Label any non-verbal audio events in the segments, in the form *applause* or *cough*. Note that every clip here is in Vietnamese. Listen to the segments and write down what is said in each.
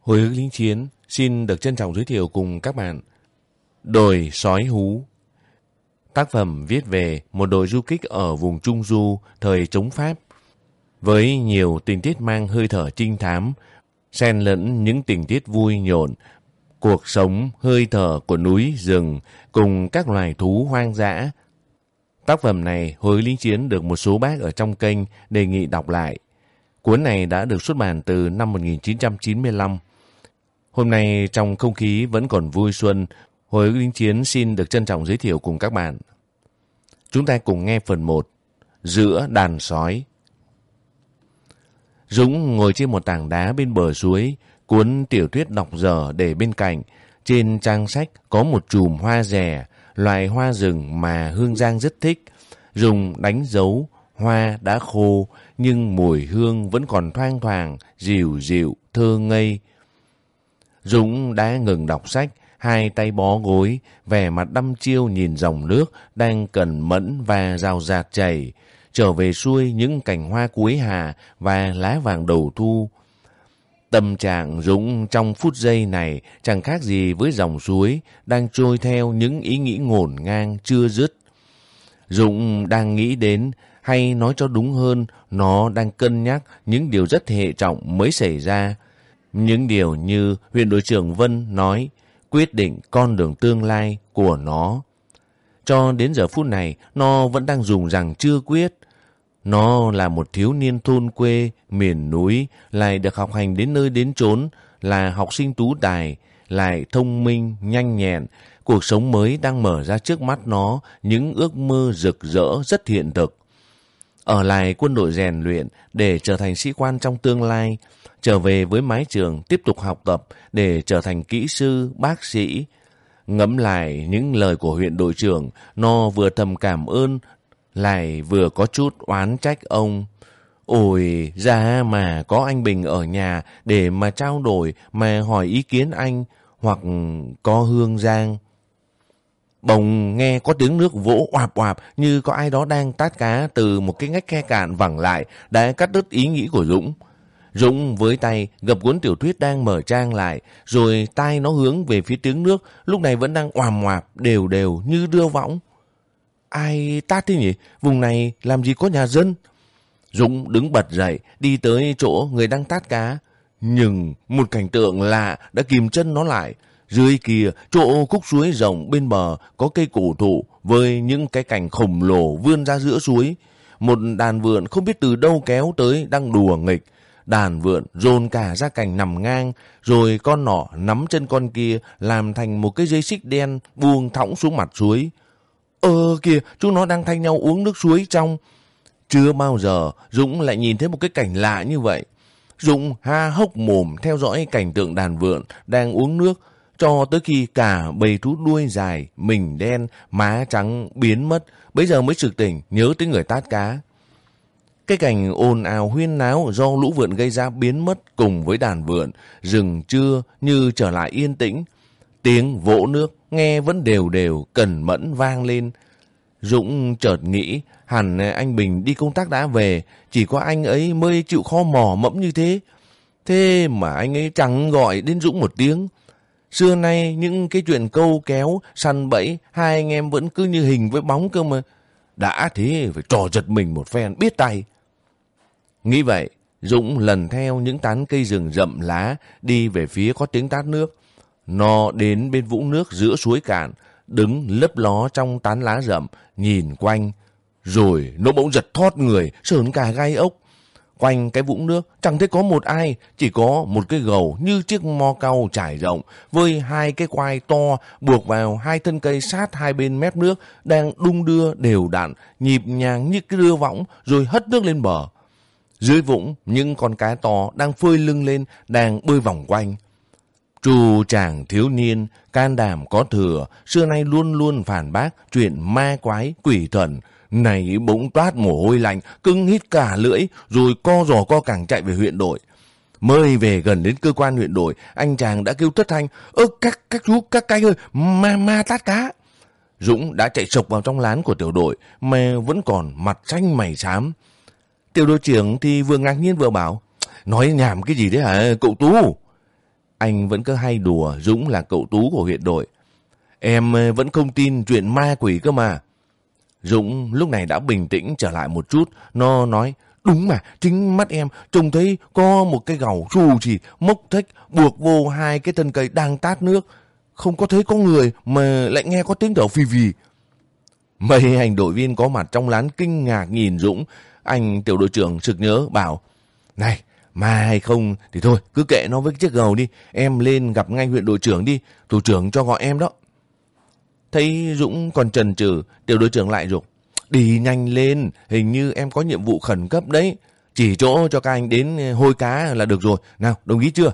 Hồi ức lính chiến, xin được trân trọng giới thiệu cùng các bạn Đồi Sói Hú Tác phẩm viết về một đội du kích ở vùng Trung Du, thời chống Pháp, với nhiều tình tiết mang hơi thở trinh thám, xen lẫn những tình tiết vui nhộn, cuộc sống hơi thở của núi rừng cùng các loài thú hoang dã Tác phẩm này, hồi lính chiến được một số bác ở trong kênh đề nghị đọc lại. Cuốn này đã được xuất bản từ năm 1995. Hôm nay trong không khí vẫn còn vui xuân, hồi linh lính chiến xin được trân trọng giới thiệu cùng các bạn. Chúng ta cùng nghe phần 1. Giữa đàn sói. Dũng ngồi trên một tảng đá bên bờ suối, cuốn tiểu thuyết đọc dở để bên cạnh. Trên trang sách có một chùm hoa rẻ, loại hoa rừng mà Hương Giang rất thích. Dùng đánh dấu, hoa đã khô, nhưng mùi hương vẫn còn thoang thoảng, dịu dịu, thơ ngây. Dũng đã ngừng đọc sách, hai tay bó gối, vẻ mặt đăm chiêu nhìn dòng nước đang cần mẫn và rào rạt chảy, trở về xuôi những cành hoa cuối hà và lá vàng đầu thu. Tâm trạng Dũng trong phút giây này chẳng khác gì với dòng suối đang trôi theo những ý nghĩ ngổn ngang chưa dứt. Dũng đang nghĩ đến, hay nói cho đúng hơn, nó đang cân nhắc những điều rất hệ trọng mới xảy ra. Những điều như huyện đội trưởng Vân nói, quyết định con đường tương lai của nó. Cho đến giờ phút này, nó vẫn đang dùng rằng chưa quyết. Nó là một thiếu niên thôn quê, miền núi, lại được học hành đến nơi đến chốn, là học sinh tú tài, lại thông minh, nhanh nhẹn. Cuộc sống mới đang mở ra trước mắt nó, những ước mơ rực rỡ rất hiện thực. Ở lại quân đội rèn luyện để trở thành sĩ quan trong tương lai, trở về với mái trường tiếp tục học tập để trở thành kỹ sư, bác sĩ. Ngẫm lại những lời của huyện đội trưởng, nó vừa thầm cảm ơn, lại vừa có chút oán trách ông. Ôi, ra mà có anh Bình ở nhà để mà trao đổi, mà hỏi ý kiến anh, hoặc có Hương Giang. Bồng nghe có tiếng nước vỗ oạp oạp như có ai đó đang tát cá từ một cái ngách khe cạn vẳng lại đã cắt đứt ý nghĩ của Dũng. Dũng với tay gập cuốn tiểu thuyết đang mở trang lại, rồi tay nó hướng về phía tiếng nước, lúc này vẫn đang oàm oạp, đều đều như đưa võng. Ai tát thế nhỉ? Vùng này làm gì có nhà dân? Dũng đứng bật dậy, đi tới chỗ người đang tát cá. Nhưng một cảnh tượng lạ đã kìm chân nó lại. Dưới kia, chỗ khúc suối rộng bên bờ có cây cổ thụ với những cái cành khổng lồ vươn ra giữa suối. Một đàn vượn không biết từ đâu kéo tới đang đùa nghịch. Đàn vượn dồn cả ra cành nằm ngang, rồi con nỏ nắm chân con kia làm thành một cái dây xích đen buông thõng xuống mặt suối. Ơ kìa, chúng nó đang thay nhau uống nước suối trong. Chưa bao giờ Dũng lại nhìn thấy một cái cảnh lạ như vậy. Dũng ha hốc mồm theo dõi cảnh tượng đàn vượn đang uống nước cho tới khi cả bầy thú đuôi dài, mình đen, má trắng biến mất, bây giờ mới sực tỉnh nhớ tới người tát cá. Cái cảnh ồn ào huyên náo do lũ vượn gây ra biến mất cùng với đàn vượn, rừng trưa như trở lại yên tĩnh. Tiếng vỗ nước nghe vẫn đều đều, cẩn mẫn vang lên. Dũng chợt nghĩ hẳn anh Bình đi công tác đã về, chỉ có anh ấy mới chịu kho mò mẫm như thế. Thế mà anh ấy chẳng gọi đến Dũng một tiếng. Xưa nay những cái chuyện câu kéo, săn bẫy, hai anh em vẫn cứ như hình với bóng cơ mà. Đã thế phải trò giật mình một phen biết tay. Nghĩ vậy, Dũng lần theo những tán cây rừng rậm lá đi về phía có tiếng tát nước. Nó đến bên vũng nước giữa suối cạn, đứng lấp ló trong tán lá rậm, nhìn quanh. Rồi nó bỗng giật thót người, sờn cả gai ốc. Quanh cái vũng nước chẳng thấy có một ai, chỉ có một cái gầu như chiếc mo cau trải rộng với hai cái quai to buộc vào hai thân cây sát hai bên mép nước đang đung đưa đều đặn, nhịp nhàng như cái đưa võng rồi hất nước lên bờ. Dưới vũng, những con cá to đang phơi lưng lên, đang bơi vòng quanh. Trù chàng thiếu niên, can đảm có thừa, xưa nay luôn luôn phản bác chuyện ma quái, quỷ thần. Này bỗng toát mồ hôi lạnh, cưng hít cả lưỡi, rồi co giò co càng chạy về huyện đội. Mới về gần đến cơ quan huyện đội, anh chàng đã kêu thất thanh, ơ các, các chú, các cái ơi, ma ma tát cá. Dũng đã chạy sộc vào trong lán của tiểu đội, mà vẫn còn mặt xanh mày xám. Tiểu đội trưởng thì vừa ngạc nhiên vừa bảo, nói nhảm cái gì đấy hả cậu Tú? anh vẫn cứ hay đùa Dũng là cậu tú của huyện đội. Em ờ, vẫn không tin chuyện ma quỷ cơ mà. Dũng lúc này đã bình tĩnh trở lại một chút. Nó nói, đúng mà, chính mắt em trông thấy có một cái gầu xù chỉ mốc thách buộc vô hai cái thân cây đang tát nước. Không có thấy có người mà lại nghe có tiếng thở phì phì. Mấy hành đội viên có mặt trong lán kinh ngạc nhìn Dũng. Anh tiểu đội trưởng sực nhớ bảo, này, ma hay không thì thôi, cứ kệ nó với chiếc gầu đi. Em lên gặp ngay huyện đội trưởng đi, thủ trưởng cho gọi em đó. Thấy Dũng còn trần trừ, tiểu đội trưởng lại rục Đi nhanh lên, hình như em có nhiệm vụ khẩn cấp đấy. Chỉ chỗ cho các anh đến hôi cá là được rồi. Nào, đồng ý chưa?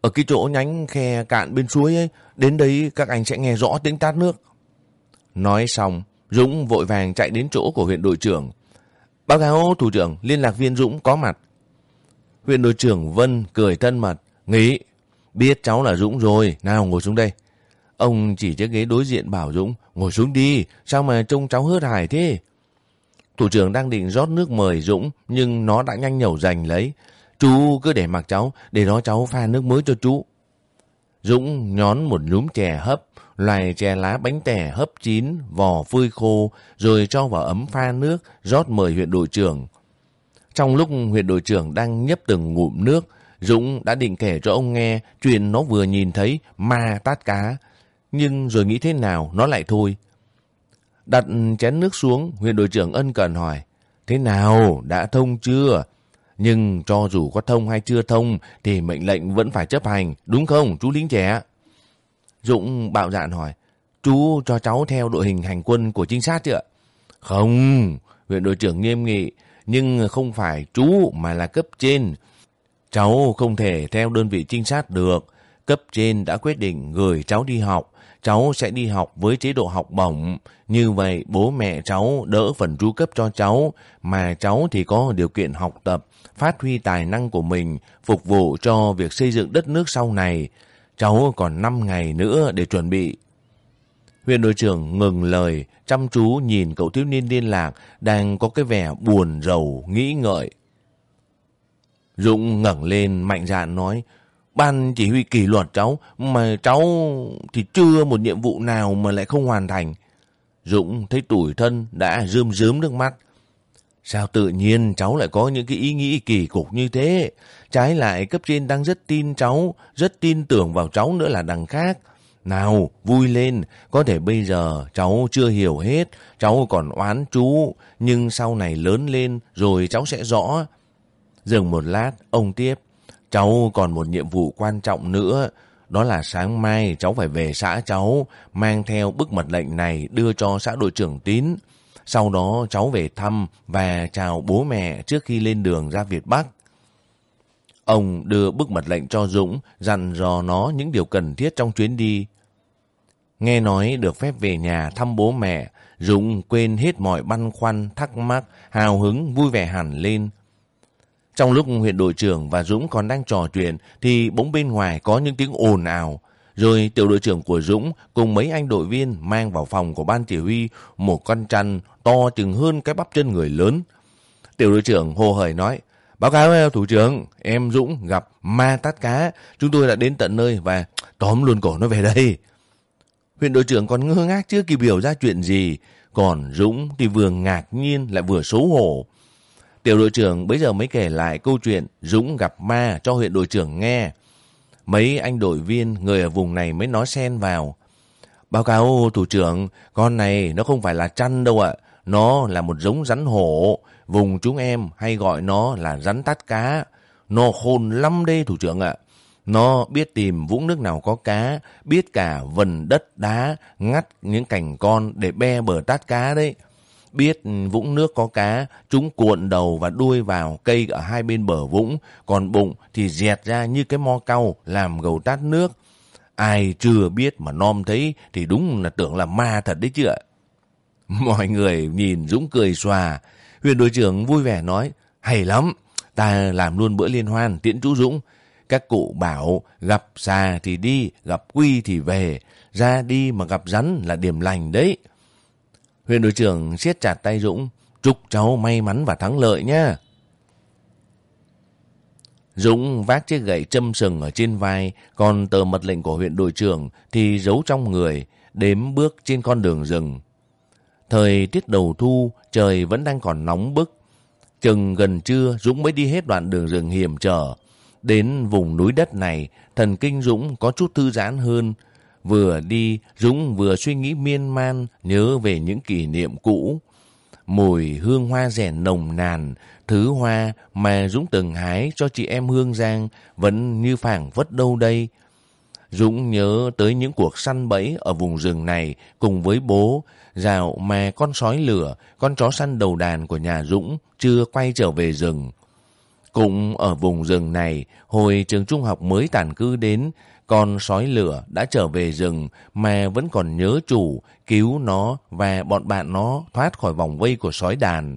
Ở cái chỗ nhánh khe cạn bên suối ấy, đến đấy các anh sẽ nghe rõ tiếng tát nước. Nói xong, Dũng vội vàng chạy đến chỗ của huyện đội trưởng. Báo cáo thủ trưởng, liên lạc viên Dũng có mặt. Huyện đội trưởng Vân cười thân mật, nghĩ, biết cháu là Dũng rồi, nào ngồi xuống đây. Ông chỉ chiếc ghế đối diện bảo Dũng, ngồi xuống đi, sao mà trông cháu hớt hải thế? Thủ trưởng đang định rót nước mời Dũng, nhưng nó đã nhanh nhẩu giành lấy. Chú cứ để mặc cháu, để đó cháu pha nước mới cho chú. Dũng nhón một nhúm chè hấp, loài chè lá bánh tẻ hấp chín, vò phơi khô, rồi cho vào ấm pha nước, rót mời huyện đội trưởng. Trong lúc huyện đội trưởng đang nhấp từng ngụm nước, Dũng đã định kể cho ông nghe chuyện nó vừa nhìn thấy ma tát cá, nhưng rồi nghĩ thế nào nó lại thôi. Đặt chén nước xuống, huyện đội trưởng ân cần hỏi, thế nào, đã thông chưa? Nhưng cho dù có thông hay chưa thông thì mệnh lệnh vẫn phải chấp hành, đúng không chú lính trẻ? Dũng bạo dạn hỏi, chú cho cháu theo đội hình hành quân của trinh sát chưa? Không, huyện đội trưởng nghiêm nghị, nhưng không phải chú mà là cấp trên. Cháu không thể theo đơn vị trinh sát được. Cấp trên đã quyết định gửi cháu đi học cháu sẽ đi học với chế độ học bổng. Như vậy bố mẹ cháu đỡ phần tru cấp cho cháu, mà cháu thì có điều kiện học tập, phát huy tài năng của mình, phục vụ cho việc xây dựng đất nước sau này. Cháu còn 5 ngày nữa để chuẩn bị. Huyện đội trưởng ngừng lời, chăm chú nhìn cậu thiếu niên liên lạc đang có cái vẻ buồn rầu, nghĩ ngợi. Dũng ngẩng lên mạnh dạn nói, Ban chỉ huy kỷ luật cháu, mà cháu thì chưa một nhiệm vụ nào mà lại không hoàn thành. Dũng thấy tủi thân đã rơm rớm nước mắt. Sao tự nhiên cháu lại có những cái ý nghĩ kỳ cục như thế? Trái lại cấp trên đang rất tin cháu, rất tin tưởng vào cháu nữa là đằng khác. Nào, vui lên, có thể bây giờ cháu chưa hiểu hết, cháu còn oán chú, nhưng sau này lớn lên rồi cháu sẽ rõ. Dừng một lát, ông tiếp. Cháu còn một nhiệm vụ quan trọng nữa, đó là sáng mai cháu phải về xã cháu, mang theo bức mật lệnh này đưa cho xã đội trưởng tín. Sau đó cháu về thăm và chào bố mẹ trước khi lên đường ra Việt Bắc. Ông đưa bức mật lệnh cho Dũng, dặn dò nó những điều cần thiết trong chuyến đi. Nghe nói được phép về nhà thăm bố mẹ, Dũng quên hết mọi băn khoăn, thắc mắc, hào hứng, vui vẻ hẳn lên. Trong lúc huyện đội trưởng và Dũng còn đang trò chuyện thì bỗng bên ngoài có những tiếng ồn ào. Rồi tiểu đội trưởng của Dũng cùng mấy anh đội viên mang vào phòng của ban chỉ huy một con chăn to chừng hơn cái bắp chân người lớn. Tiểu đội trưởng hồ hởi nói, báo cáo ờ, thủ trưởng, em Dũng gặp ma tát cá, chúng tôi đã đến tận nơi và tóm luôn cổ nó về đây. Huyện đội trưởng còn ngơ ngác chưa kịp hiểu ra chuyện gì, còn Dũng thì vừa ngạc nhiên lại vừa xấu hổ. Tiểu đội trưởng bây giờ mới kể lại câu chuyện Dũng gặp ma cho huyện đội trưởng nghe. Mấy anh đội viên người ở vùng này mới nói xen vào. Báo cáo thủ trưởng, con này nó không phải là chăn đâu ạ. Nó là một giống rắn hổ. Vùng chúng em hay gọi nó là rắn tát cá. Nó khôn lắm đây thủ trưởng ạ. Nó biết tìm vũng nước nào có cá, biết cả vần đất đá, ngắt những cành con để be bờ tát cá đấy. Biết vũng nước có cá, chúng cuộn đầu và đuôi vào cây ở hai bên bờ vũng, còn bụng thì dẹt ra như cái mo cau làm gầu tát nước. Ai chưa biết mà nom thấy thì đúng là tưởng là ma thật đấy chứ ạ. *laughs* Mọi người nhìn Dũng cười xòa. Huyền đội trưởng vui vẻ nói, hay lắm, ta làm luôn bữa liên hoan tiễn chú Dũng. Các cụ bảo gặp xà thì đi, gặp quy thì về, ra đi mà gặp rắn là điểm lành đấy. Huyện đội trưởng siết chặt tay Dũng. Chúc cháu may mắn và thắng lợi nhé. Dũng vác chiếc gậy châm sừng ở trên vai, còn tờ mật lệnh của huyện đội trưởng thì giấu trong người, đếm bước trên con đường rừng. Thời tiết đầu thu, trời vẫn đang còn nóng bức. Chừng gần trưa, Dũng mới đi hết đoạn đường rừng hiểm trở. Đến vùng núi đất này, thần kinh Dũng có chút thư giãn hơn. Vừa đi, Dũng vừa suy nghĩ miên man, nhớ về những kỷ niệm cũ. Mùi hương hoa rẻ nồng nàn, thứ hoa mà Dũng từng hái cho chị em Hương Giang vẫn như phảng vất đâu đây. Dũng nhớ tới những cuộc săn bẫy ở vùng rừng này cùng với bố, dạo mà con sói lửa, con chó săn đầu đàn của nhà Dũng chưa quay trở về rừng. Cũng ở vùng rừng này, hồi trường trung học mới tản cư đến, con sói lửa đã trở về rừng mà vẫn còn nhớ chủ, cứu nó và bọn bạn nó thoát khỏi vòng vây của sói đàn.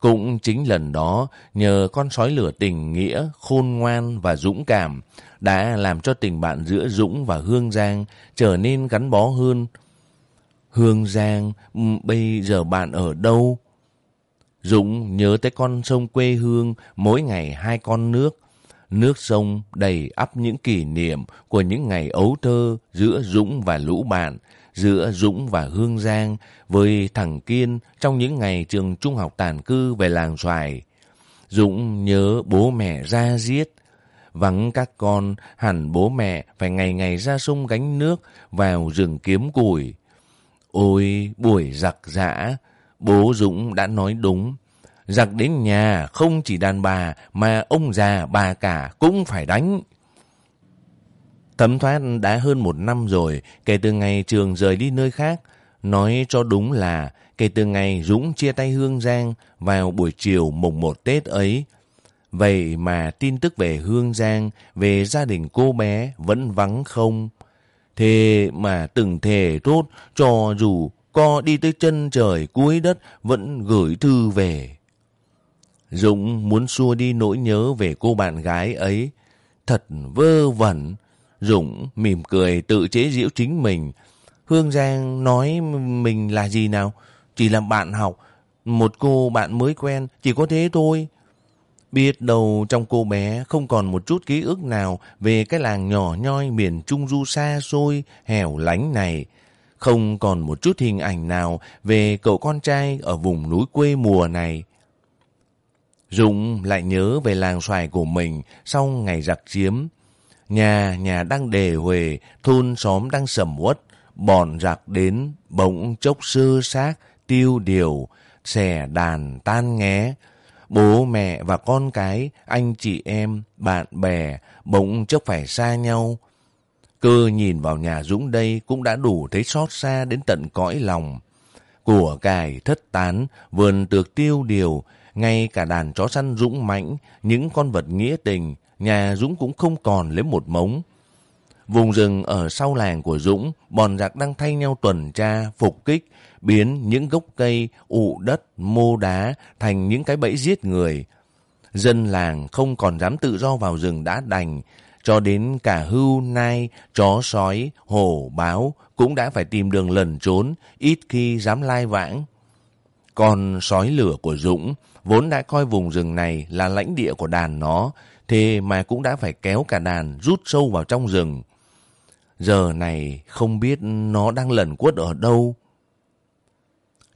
Cũng chính lần đó, nhờ con sói lửa tình nghĩa, khôn ngoan và dũng cảm, đã làm cho tình bạn giữa Dũng và Hương Giang trở nên gắn bó hơn. Hương Giang, ừ, bây giờ bạn ở đâu? Dũng nhớ tới con sông quê hương, mỗi ngày hai con nước. Nước sông đầy ắp những kỷ niệm của những ngày ấu thơ giữa Dũng và lũ bạn, giữa Dũng và Hương Giang với thằng Kiên trong những ngày trường trung học tàn cư về làng xoài. Dũng nhớ bố mẹ ra giết. Vắng các con, hẳn bố mẹ phải ngày ngày ra sông gánh nước, vào rừng kiếm củi. Ôi, buổi giặc giã, bố Dũng đã nói đúng. Giặc đến nhà không chỉ đàn bà mà ông già bà cả cũng phải đánh. Thấm thoát đã hơn một năm rồi kể từ ngày trường rời đi nơi khác. Nói cho đúng là kể từ ngày Dũng chia tay Hương Giang vào buổi chiều mùng một Tết ấy. Vậy mà tin tức về Hương Giang, về gia đình cô bé vẫn vắng không. Thế mà từng thề tốt cho dù co đi tới chân trời cuối đất vẫn gửi thư về. Dũng muốn xua đi nỗi nhớ về cô bạn gái ấy. Thật vơ vẩn. Dũng mỉm cười tự chế giễu chính mình. Hương Giang nói mình là gì nào? Chỉ là bạn học. Một cô bạn mới quen. Chỉ có thế thôi. Biết đâu trong cô bé không còn một chút ký ức nào về cái làng nhỏ nhoi miền Trung Du xa xôi, hẻo lánh này. Không còn một chút hình ảnh nào về cậu con trai ở vùng núi quê mùa này. Dũng lại nhớ về làng xoài của mình sau ngày giặc chiếm. Nhà nhà đang đề huề, thôn xóm đang sầm uất, bọn giặc đến, bỗng chốc sơ xác, tiêu điều, xẻ đàn tan nghé. Bố mẹ và con cái, anh chị em, bạn bè, bỗng chốc phải xa nhau. Cơ nhìn vào nhà Dũng đây cũng đã đủ thấy xót xa đến tận cõi lòng. Của cải thất tán, vườn tược tiêu điều, ngay cả đàn chó săn dũng mãnh, những con vật nghĩa tình, nhà Dũng cũng không còn lấy một mống. Vùng rừng ở sau làng của Dũng, bọn giặc đang thay nhau tuần tra, phục kích, biến những gốc cây, ụ đất, mô đá thành những cái bẫy giết người. Dân làng không còn dám tự do vào rừng đã đành, cho đến cả hưu, nai, chó sói, hổ, báo cũng đã phải tìm đường lẩn trốn, ít khi dám lai vãng. Còn sói lửa của Dũng vốn đã coi vùng rừng này là lãnh địa của đàn nó, thế mà cũng đã phải kéo cả đàn rút sâu vào trong rừng. Giờ này không biết nó đang lẩn quất ở đâu.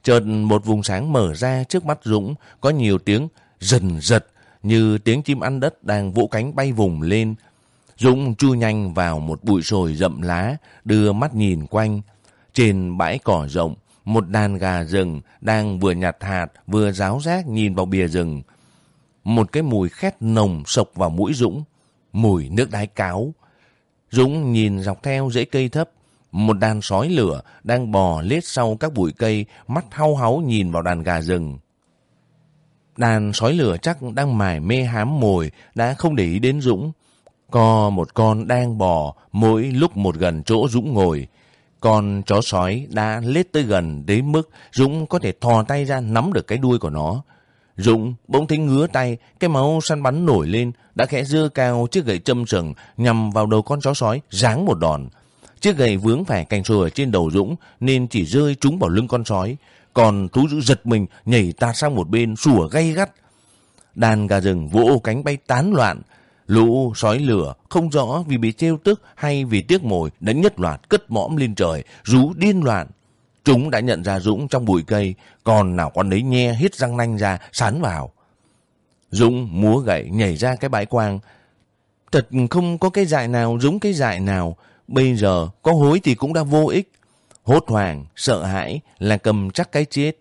Chợt một vùng sáng mở ra trước mắt Dũng, có nhiều tiếng rần rật như tiếng chim ăn đất đang vỗ cánh bay vùng lên. Dũng chui nhanh vào một bụi sồi rậm lá, đưa mắt nhìn quanh. Trên bãi cỏ rộng, một đàn gà rừng đang vừa nhặt hạt vừa ráo rác nhìn vào bìa rừng. Một cái mùi khét nồng sộc vào mũi Dũng, mùi nước đái cáo. Dũng nhìn dọc theo rễ cây thấp, một đàn sói lửa đang bò lết sau các bụi cây, mắt hau háu nhìn vào đàn gà rừng. Đàn sói lửa chắc đang mải mê hám mồi, đã không để ý đến Dũng. Có một con đang bò, mỗi lúc một gần chỗ Dũng ngồi. Con chó sói đã lết tới gần đến mức Dũng có thể thò tay ra nắm được cái đuôi của nó. Dũng bỗng thấy ngứa tay, cái máu săn bắn nổi lên, đã khẽ dưa cao chiếc gậy châm sừng nhằm vào đầu con chó sói, giáng một đòn. Chiếc gậy vướng phải cành sồi trên đầu Dũng nên chỉ rơi trúng vào lưng con sói. Còn thú dữ giật mình nhảy tạt sang một bên sủa gay gắt. Đàn gà rừng vỗ cánh bay tán loạn. Lũ sói lửa không rõ vì bị trêu tức hay vì tiếc mồi đã nhất loạt cất mõm lên trời, rú điên loạn. Chúng đã nhận ra Dũng trong bụi cây, còn nào con đấy nhe hít răng nanh ra, sán vào. Dũng múa gậy nhảy ra cái bãi quang. Thật không có cái dại nào giống cái dại nào. Bây giờ có hối thì cũng đã vô ích. Hốt hoảng, sợ hãi là cầm chắc cái chết.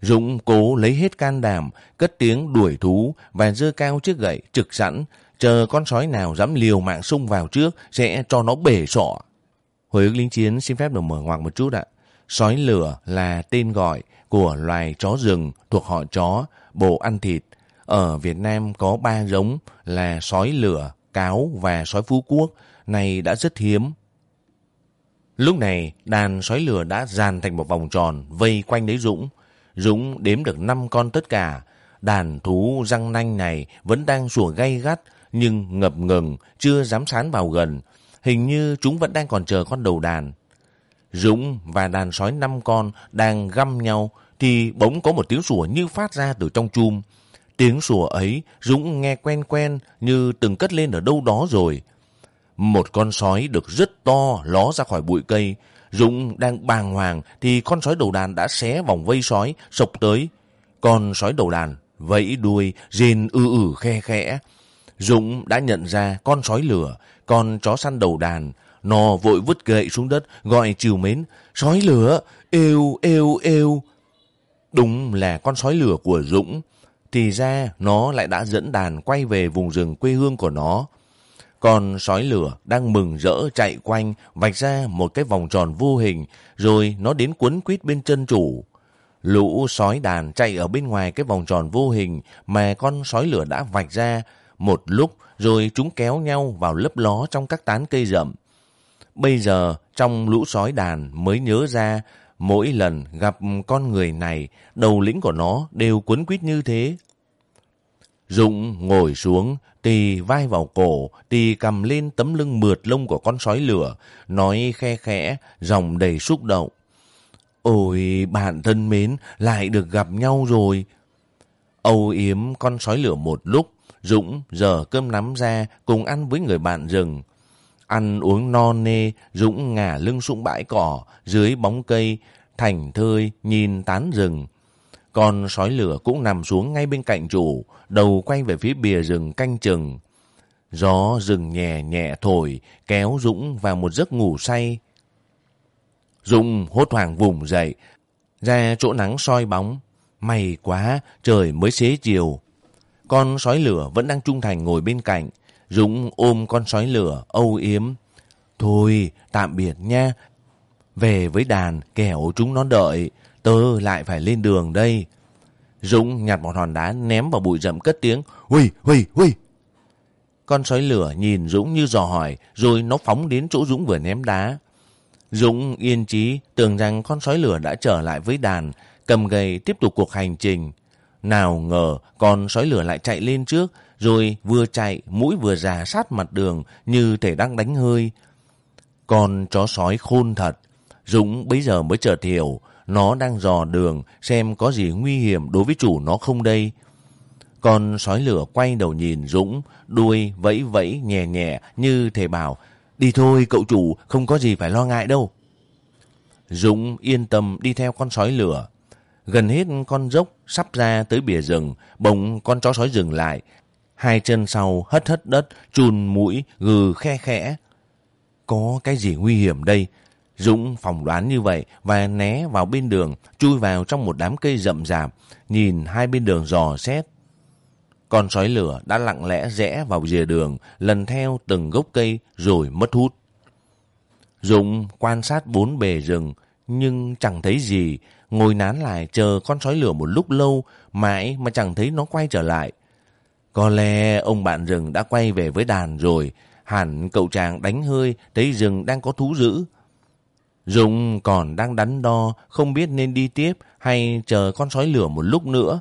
Dũng cố lấy hết can đảm, cất tiếng đuổi thú và dơ cao chiếc gậy trực sẵn, chờ con sói nào dám liều mạng xung vào trước sẽ cho nó bể sọ. Hồi ức lính chiến xin phép được mở ngoặc một chút ạ. Sói lửa là tên gọi của loài chó rừng thuộc họ chó, bộ ăn thịt. Ở Việt Nam có ba giống là sói lửa, cáo và sói phú quốc, này đã rất hiếm. Lúc này, đàn sói lửa đã dàn thành một vòng tròn vây quanh đấy Dũng. Dũng đếm được 5 con tất cả. Đàn thú răng nanh này vẫn đang sủa gay gắt, nhưng ngập ngừng, chưa dám sán vào gần. Hình như chúng vẫn đang còn chờ con đầu đàn. Dũng và đàn sói năm con đang găm nhau, thì bỗng có một tiếng sủa như phát ra từ trong chum. Tiếng sủa ấy Dũng nghe quen quen như từng cất lên ở đâu đó rồi. Một con sói được rất to ló ra khỏi bụi cây. Dũng đang bàng hoàng thì con sói đầu đàn đã xé vòng vây sói, sộc tới. Con sói đầu đàn vẫy đuôi, rên ư ử khe khẽ. Dũng đã nhận ra con sói lửa, con chó săn đầu đàn. Nó vội vứt gậy xuống đất, gọi chiều mến. Sói lửa, êu, êu, êu. Đúng là con sói lửa của Dũng. Thì ra nó lại đã dẫn đàn quay về vùng rừng quê hương của nó. Còn sói lửa đang mừng rỡ chạy quanh, vạch ra một cái vòng tròn vô hình, rồi nó đến quấn quýt bên chân chủ. Lũ sói đàn chạy ở bên ngoài cái vòng tròn vô hình mà con sói lửa đã vạch ra một lúc rồi chúng kéo nhau vào lấp ló trong các tán cây rậm. Bây giờ trong lũ sói đàn mới nhớ ra mỗi lần gặp con người này đầu lĩnh của nó đều quấn quýt như thế. Dũng ngồi xuống, tì vai vào cổ, tì cầm lên tấm lưng mượt lông của con sói lửa, nói khe khẽ, dòng đầy xúc động. Ôi, bạn thân mến, lại được gặp nhau rồi. Âu yếm con sói lửa một lúc, Dũng dở cơm nắm ra cùng ăn với người bạn rừng. Ăn uống no nê, Dũng ngả lưng xuống bãi cỏ, dưới bóng cây, thành thơi nhìn tán rừng. Con sói lửa cũng nằm xuống ngay bên cạnh chủ, đầu quay về phía bìa rừng canh chừng. Gió rừng nhẹ nhẹ thổi, kéo Dũng vào một giấc ngủ say. Dũng hốt hoảng vùng dậy, ra chỗ nắng soi bóng. May quá, trời mới xế chiều. Con sói lửa vẫn đang trung thành ngồi bên cạnh. Dũng ôm con sói lửa, âu yếm. Thôi, tạm biệt nha. Về với đàn, kẻo chúng nó đợi. Tớ lại phải lên đường đây. Dũng nhặt một hòn đá ném vào bụi rậm cất tiếng. Huy, Huy, Huy. Con sói lửa nhìn Dũng như dò hỏi, rồi nó phóng đến chỗ Dũng vừa ném đá. Dũng yên chí tưởng rằng con sói lửa đã trở lại với đàn, cầm gầy tiếp tục cuộc hành trình. Nào ngờ con sói lửa lại chạy lên trước, rồi vừa chạy, mũi vừa già sát mặt đường như thể đang đánh hơi. Con chó sói khôn thật. Dũng bây giờ mới chợt hiểu, nó đang dò đường xem có gì nguy hiểm đối với chủ nó không đây. Con sói lửa quay đầu nhìn Dũng, đuôi vẫy vẫy nhẹ nhẹ như thể bảo, đi thôi cậu chủ, không có gì phải lo ngại đâu. Dũng yên tâm đi theo con sói lửa. Gần hết con dốc sắp ra tới bìa rừng, bỗng con chó sói dừng lại. Hai chân sau hất hất đất, chùn mũi, gừ khe khẽ. Có cái gì nguy hiểm đây? Dũng phỏng đoán như vậy và né vào bên đường, chui vào trong một đám cây rậm rạp, nhìn hai bên đường dò xét. Con sói lửa đã lặng lẽ rẽ vào dìa đường, lần theo từng gốc cây rồi mất hút. Dũng quan sát bốn bề rừng, nhưng chẳng thấy gì, ngồi nán lại chờ con sói lửa một lúc lâu, mãi mà chẳng thấy nó quay trở lại. Có lẽ ông bạn rừng đã quay về với đàn rồi, hẳn cậu chàng đánh hơi thấy rừng đang có thú dữ. Dũng còn đang đắn đo, không biết nên đi tiếp hay chờ con sói lửa một lúc nữa.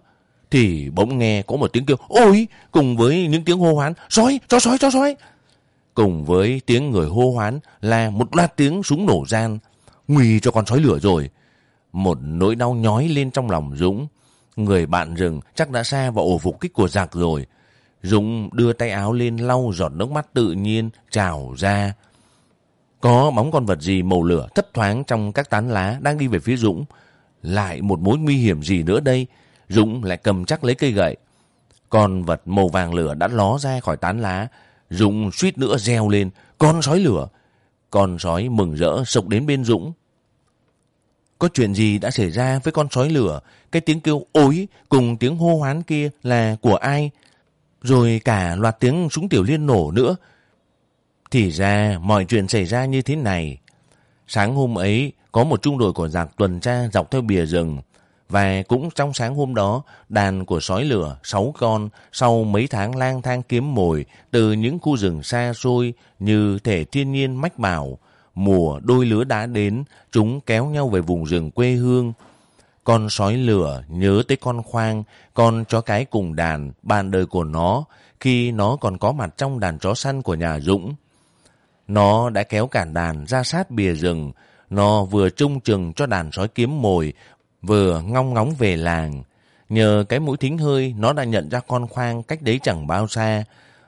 Thì bỗng nghe có một tiếng kêu, ôi, cùng với những tiếng hô hoán, sói, cho sói, cho sói. Cùng với tiếng người hô hoán là một loạt tiếng súng nổ gian. Nguy cho con sói lửa rồi. Một nỗi đau nhói lên trong lòng Dũng. Người bạn rừng chắc đã xa vào ổ phục kích của giặc rồi. Dũng đưa tay áo lên lau giọt nước mắt tự nhiên, trào ra. Có bóng con vật gì màu lửa thấp thoáng trong các tán lá đang đi về phía Dũng. Lại một mối nguy hiểm gì nữa đây? Dũng lại cầm chắc lấy cây gậy. Con vật màu vàng lửa đã ló ra khỏi tán lá. Dũng suýt nữa reo lên. Con sói lửa. Con sói mừng rỡ sộc đến bên Dũng. Có chuyện gì đã xảy ra với con sói lửa? Cái tiếng kêu ối cùng tiếng hô hoán kia là của ai? Rồi cả loạt tiếng súng tiểu liên nổ nữa. Thì ra mọi chuyện xảy ra như thế này. Sáng hôm ấy có một trung đội của giặc tuần tra dọc theo bìa rừng. Và cũng trong sáng hôm đó, đàn của sói lửa, sáu con, sau mấy tháng lang thang kiếm mồi từ những khu rừng xa xôi như thể thiên nhiên mách bảo, mùa đôi lứa đã đến, chúng kéo nhau về vùng rừng quê hương. Con sói lửa nhớ tới con khoang, con chó cái cùng đàn, bàn đời của nó, khi nó còn có mặt trong đàn chó săn của nhà Dũng. Nó đã kéo cả đàn ra sát bìa rừng, nó vừa trung chừng cho đàn sói kiếm mồi, vừa ngong ngóng về làng. Nhờ cái mũi thính hơi, nó đã nhận ra con khoang cách đấy chẳng bao xa.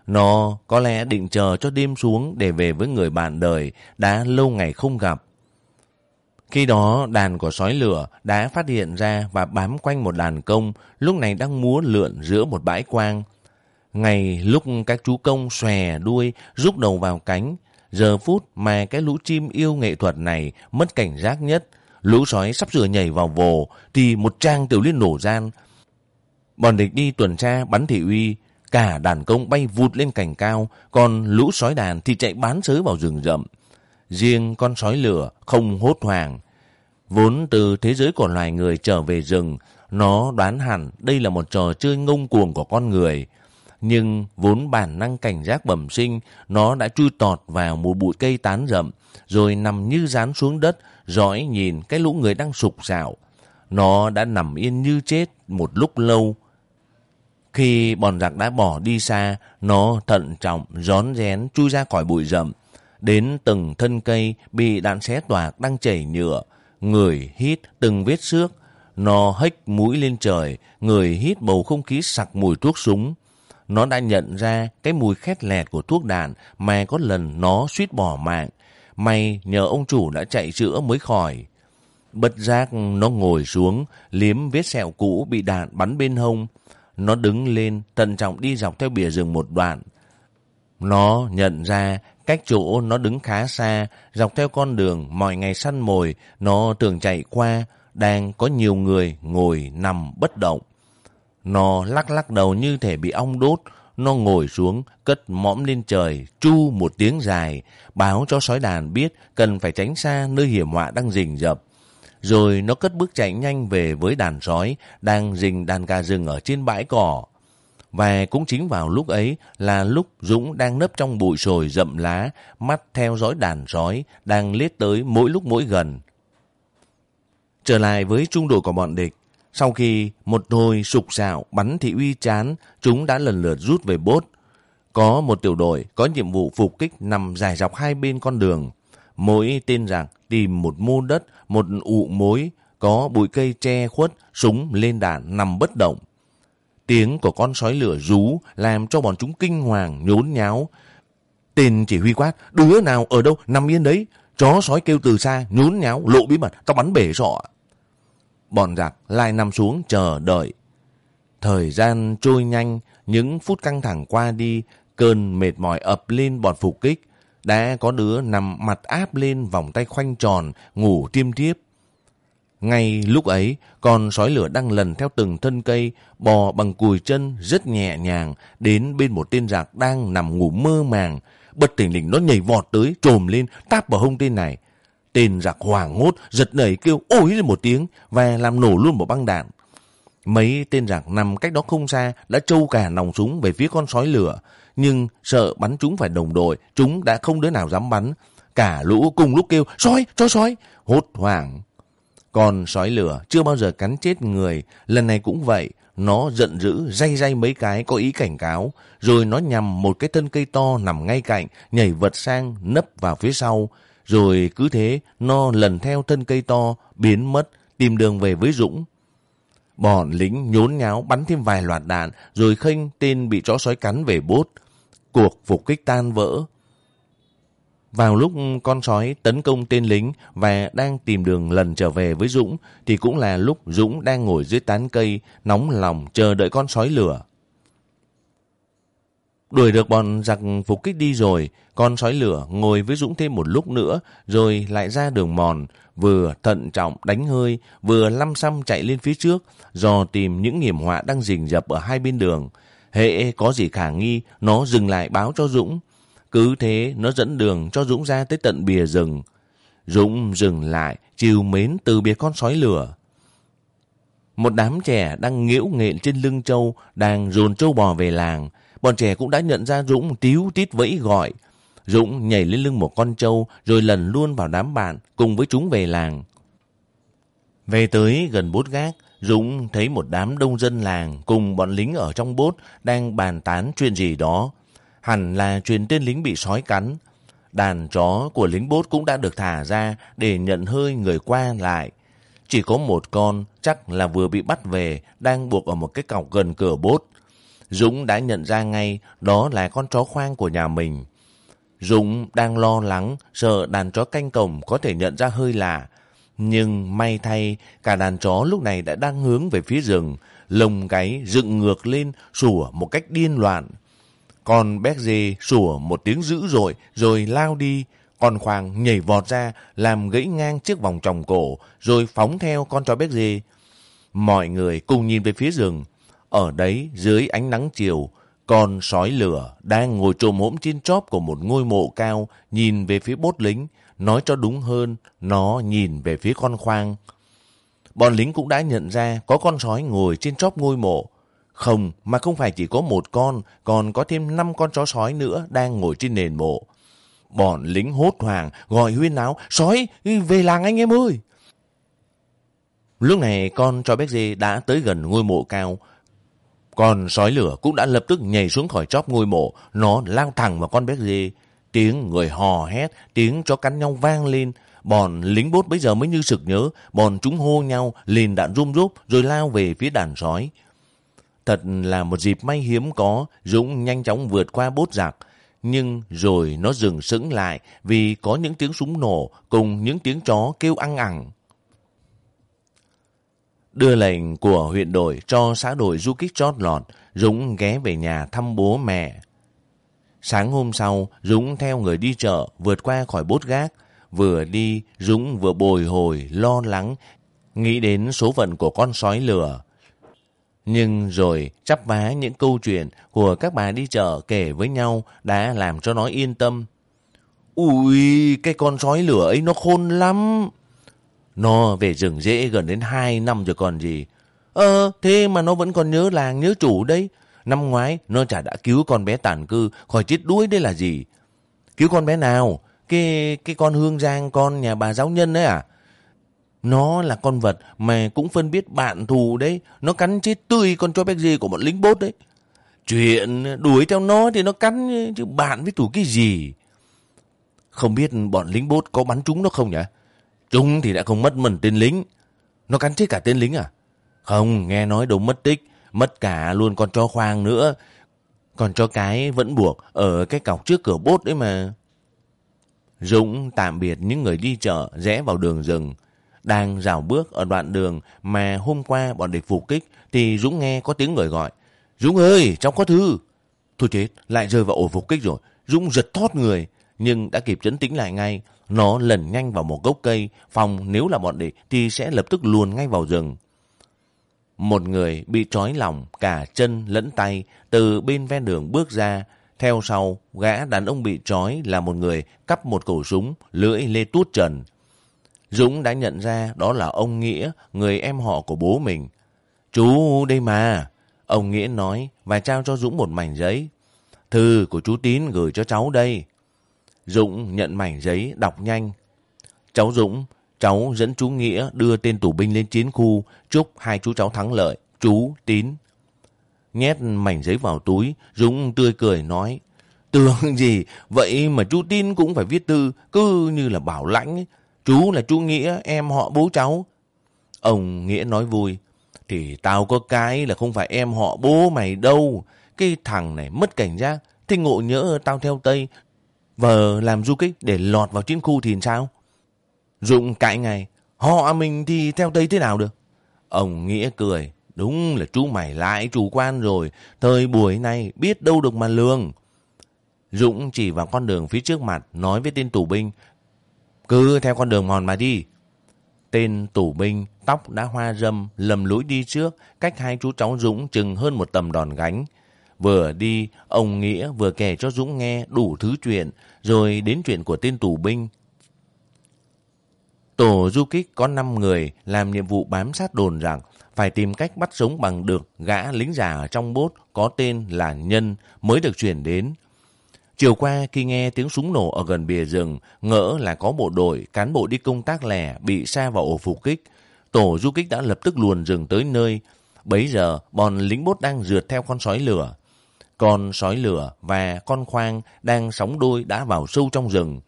Nó có lẽ định chờ cho đêm xuống để về với người bạn đời đã lâu ngày không gặp. Khi đó, đàn của sói lửa đã phát hiện ra và bám quanh một đàn công, lúc này đang múa lượn giữa một bãi quang. Ngày lúc các chú công xòe đuôi, rút đầu vào cánh, giờ phút mà cái lũ chim yêu nghệ thuật này mất cảnh giác nhất, lũ sói sắp sửa nhảy vào vồ, thì một trang tiểu liên nổ gian. Bọn địch đi tuần tra bắn thị uy, cả đàn công bay vụt lên cành cao, còn lũ sói đàn thì chạy bán sớ vào rừng rậm. Riêng con sói lửa không hốt hoảng. Vốn từ thế giới của loài người trở về rừng, nó đoán hẳn đây là một trò chơi ngông cuồng của con người. Nhưng vốn bản năng cảnh giác bẩm sinh, nó đã chui tọt vào một bụi cây tán rậm, rồi nằm như dán xuống đất, dõi nhìn cái lũ người đang sục sạo. Nó đã nằm yên như chết một lúc lâu. Khi bọn giặc đã bỏ đi xa, nó thận trọng, rón rén chui ra khỏi bụi rậm. Đến từng thân cây bị đạn xé toạc đang chảy nhựa, người hít từng vết xước. Nó hếch mũi lên trời, người hít bầu không khí sặc mùi thuốc súng. Nó đã nhận ra cái mùi khét lẹt của thuốc đạn mà có lần nó suýt bỏ mạng. May nhờ ông chủ đã chạy chữa mới khỏi. Bất giác nó ngồi xuống, liếm vết sẹo cũ bị đạn bắn bên hông. Nó đứng lên, thận trọng đi dọc theo bìa rừng một đoạn. Nó nhận ra cách chỗ nó đứng khá xa, dọc theo con đường mọi ngày săn mồi, nó thường chạy qua, đang có nhiều người ngồi nằm bất động. Nó lắc lắc đầu như thể bị ong đốt, nó ngồi xuống, cất mõm lên trời, chu một tiếng dài, báo cho sói đàn biết cần phải tránh xa nơi hiểm họa đang rình rập. Rồi nó cất bước chạy nhanh về với đàn sói đang rình đàn gà rừng ở trên bãi cỏ. Và cũng chính vào lúc ấy là lúc Dũng đang nấp trong bụi sồi rậm lá, mắt theo dõi đàn sói đang lết tới mỗi lúc mỗi gần. Trở lại với trung đội của bọn địch, sau khi một hồi sục sạo bắn thị uy chán, chúng đã lần lượt rút về bốt. Có một tiểu đội có nhiệm vụ phục kích nằm dài dọc hai bên con đường. Mỗi tên rằng tìm một mô đất, một ụ mối, có bụi cây che khuất, súng lên đạn nằm bất động. Tiếng của con sói lửa rú làm cho bọn chúng kinh hoàng, nhốn nháo. Tên chỉ huy quát, đứa nào ở đâu, nằm yên đấy. Chó sói kêu từ xa, nhốn nháo, lộ bí mật, tao bắn bể sọ bọn giặc lại nằm xuống chờ đợi. Thời gian trôi nhanh, những phút căng thẳng qua đi, cơn mệt mỏi ập lên bọn phục kích. Đã có đứa nằm mặt áp lên vòng tay khoanh tròn, ngủ tiêm tiếp. Ngay lúc ấy, con sói lửa đang lần theo từng thân cây, bò bằng cùi chân rất nhẹ nhàng đến bên một tên giặc đang nằm ngủ mơ màng. Bất tỉnh lình nó nhảy vọt tới, trồm lên, táp vào hông tên này. Tên giặc hoảng hốt, giật nảy kêu ôi lên một tiếng và làm nổ luôn một băng đạn. Mấy tên giặc nằm cách đó không xa đã trâu cả nòng súng về phía con sói lửa. Nhưng sợ bắn chúng phải đồng đội, chúng đã không đứa nào dám bắn. Cả lũ cùng lúc kêu sói, cho sói, hốt hoảng. Còn sói lửa chưa bao giờ cắn chết người, lần này cũng vậy. Nó giận dữ, day day mấy cái có ý cảnh cáo, rồi nó nhằm một cái thân cây to nằm ngay cạnh, nhảy vật sang, nấp vào phía sau. Rồi cứ thế, nó lần theo thân cây to, biến mất, tìm đường về với Dũng. Bọn lính nhốn nháo bắn thêm vài loạt đạn, rồi khênh tên bị chó sói cắn về bốt. Cuộc phục kích tan vỡ. Vào lúc con sói tấn công tên lính và đang tìm đường lần trở về với Dũng, thì cũng là lúc Dũng đang ngồi dưới tán cây, nóng lòng chờ đợi con sói lửa. Đuổi được bọn giặc phục kích đi rồi, con sói lửa ngồi với Dũng thêm một lúc nữa, rồi lại ra đường mòn, vừa thận trọng đánh hơi, vừa lăm xăm chạy lên phía trước, dò tìm những hiểm họa đang rình rập ở hai bên đường. Hệ có gì khả nghi, nó dừng lại báo cho Dũng. Cứ thế, nó dẫn đường cho Dũng ra tới tận bìa rừng. Dũng dừng lại, chiều mến từ bìa con sói lửa. Một đám trẻ đang nghĩu nghện trên lưng trâu, đang dồn trâu bò về làng. Bọn trẻ cũng đã nhận ra Dũng tíu tít vẫy gọi. Dũng nhảy lên lưng một con trâu rồi lần luôn vào đám bạn cùng với chúng về làng. Về tới gần bốt gác, Dũng thấy một đám đông dân làng cùng bọn lính ở trong bốt đang bàn tán chuyện gì đó. Hẳn là chuyện tên lính bị sói cắn. Đàn chó của lính bốt cũng đã được thả ra để nhận hơi người qua lại. Chỉ có một con chắc là vừa bị bắt về đang buộc ở một cái cọc gần cửa bốt. Dũng đã nhận ra ngay đó là con chó khoang của nhà mình. Dũng đang lo lắng, sợ đàn chó canh cổng có thể nhận ra hơi lạ. Nhưng may thay, cả đàn chó lúc này đã đang hướng về phía rừng, lồng gáy dựng ngược lên, sủa một cách điên loạn. Con béc dê sủa một tiếng dữ dội, rồi lao đi. Con khoang nhảy vọt ra, làm gãy ngang chiếc vòng tròng cổ, rồi phóng theo con chó béc dê. Mọi người cùng nhìn về phía rừng. Ở đấy, dưới ánh nắng chiều, con sói lửa đang ngồi trồm hỗn trên chóp của một ngôi mộ cao, nhìn về phía bốt lính. Nói cho đúng hơn, nó nhìn về phía con khoang. Bọn lính cũng đã nhận ra có con sói ngồi trên chóp ngôi mộ. Không, mà không phải chỉ có một con, còn có thêm năm con chó sói nữa đang ngồi trên nền mộ. Bọn lính hốt hoảng, gọi huyên áo, sói, về làng anh em ơi! Lúc này con chó béc dê đã tới gần ngôi mộ cao, con sói lửa cũng đã lập tức nhảy xuống khỏi chóp ngôi mộ, nó lao thẳng vào con bé dê. Tiếng người hò hét, tiếng chó cắn nhau vang lên. Bọn lính bốt bây giờ mới như sực nhớ, bọn chúng hô nhau, liền đạn rung rúp, rồi lao về phía đàn sói. Thật là một dịp may hiếm có, Dũng nhanh chóng vượt qua bốt giặc. Nhưng rồi nó dừng sững lại vì có những tiếng súng nổ cùng những tiếng chó kêu ăn ẳng Đưa lệnh của huyện đội cho xã đội du kích chót lọt, Dũng ghé về nhà thăm bố mẹ. Sáng hôm sau, Dũng theo người đi chợ, vượt qua khỏi bốt gác. Vừa đi, Dũng vừa bồi hồi, lo lắng, nghĩ đến số phận của con sói lửa. Nhưng rồi chắp vá những câu chuyện của các bà đi chợ kể với nhau đã làm cho nó yên tâm. Ui, cái con sói lửa ấy nó khôn lắm. Nó về rừng rễ gần đến 2 năm rồi còn gì. Ờ, thế mà nó vẫn còn nhớ làng, nhớ chủ đấy. Năm ngoái, nó chả đã cứu con bé tàn cư, khỏi chết đuối đấy là gì. Cứu con bé nào? Cái cái con Hương Giang, con nhà bà giáo nhân đấy à? Nó là con vật mà cũng phân biết bạn thù đấy. Nó cắn chết tươi con chó bé gì của bọn lính bốt đấy. Chuyện đuổi theo nó thì nó cắn chứ bạn với thủ cái gì. Không biết bọn lính bốt có bắn chúng nó không nhỉ? Chúng thì đã không mất mình tên lính. Nó cắn chết cả tên lính à? Không, nghe nói đâu mất tích. Mất cả luôn con cho khoang nữa. Còn cho cái vẫn buộc ở cái cọc trước cửa bốt đấy mà. Dũng tạm biệt những người đi chợ rẽ vào đường rừng. Đang rào bước ở đoạn đường mà hôm qua bọn địch phục kích thì Dũng nghe có tiếng người gọi. Dũng ơi, trong có thư. Thôi chết, lại rơi vào ổ phục kích rồi. Dũng giật thót người, nhưng đã kịp chấn tĩnh lại ngay. Nó lần nhanh vào một gốc cây, phòng nếu là bọn địch thì sẽ lập tức luồn ngay vào rừng. Một người bị trói lỏng cả chân lẫn tay từ bên ven đường bước ra. Theo sau, gã đàn ông bị trói là một người cắp một khẩu súng, lưỡi lê tuốt trần. Dũng đã nhận ra đó là ông Nghĩa, người em họ của bố mình. Chú đây mà, ông Nghĩa nói và trao cho Dũng một mảnh giấy. Thư của chú Tín gửi cho cháu đây. Dũng nhận mảnh giấy, đọc nhanh. Cháu Dũng, cháu dẫn chú Nghĩa đưa tên tù binh lên chiến khu, chúc hai chú cháu thắng lợi. Chú Tín. Nhét mảnh giấy vào túi, Dũng tươi cười nói. Tưởng gì, vậy mà chú Tín cũng phải viết thư, cứ như là bảo lãnh. Chú là chú Nghĩa, em họ bố cháu. Ông Nghĩa nói vui. Thì tao có cái là không phải em họ bố mày đâu. Cái thằng này mất cảnh giác. Thì ngộ nhỡ tao theo Tây. Vờ làm du kích để lọt vào chiến khu thì sao? Dụng cãi ngay. Họ à, mình thì theo Tây thế nào được? Ông Nghĩa cười. Đúng là chú mày lại chủ quan rồi. Thời buổi này biết đâu được mà lường. Dũng chỉ vào con đường phía trước mặt nói với tên tù binh. Cứ theo con đường mòn mà đi. Tên tù binh, tóc đã hoa râm, lầm lũi đi trước, cách hai chú cháu Dũng chừng hơn một tầm đòn gánh. Vừa đi, ông Nghĩa vừa kể cho Dũng nghe đủ thứ chuyện, rồi đến chuyện của tên tù binh. Tổ du kích có 5 người làm nhiệm vụ bám sát đồn rằng phải tìm cách bắt sống bằng được gã lính già ở trong bốt có tên là Nhân mới được chuyển đến. Chiều qua khi nghe tiếng súng nổ ở gần bìa rừng, ngỡ là có bộ đội, cán bộ đi công tác lẻ bị xa vào ổ phục kích. Tổ du kích đã lập tức luồn rừng tới nơi. Bấy giờ, bọn lính bốt đang rượt theo con sói lửa. Con sói lửa và con khoang đang sóng đuôi đã vào sâu trong rừng.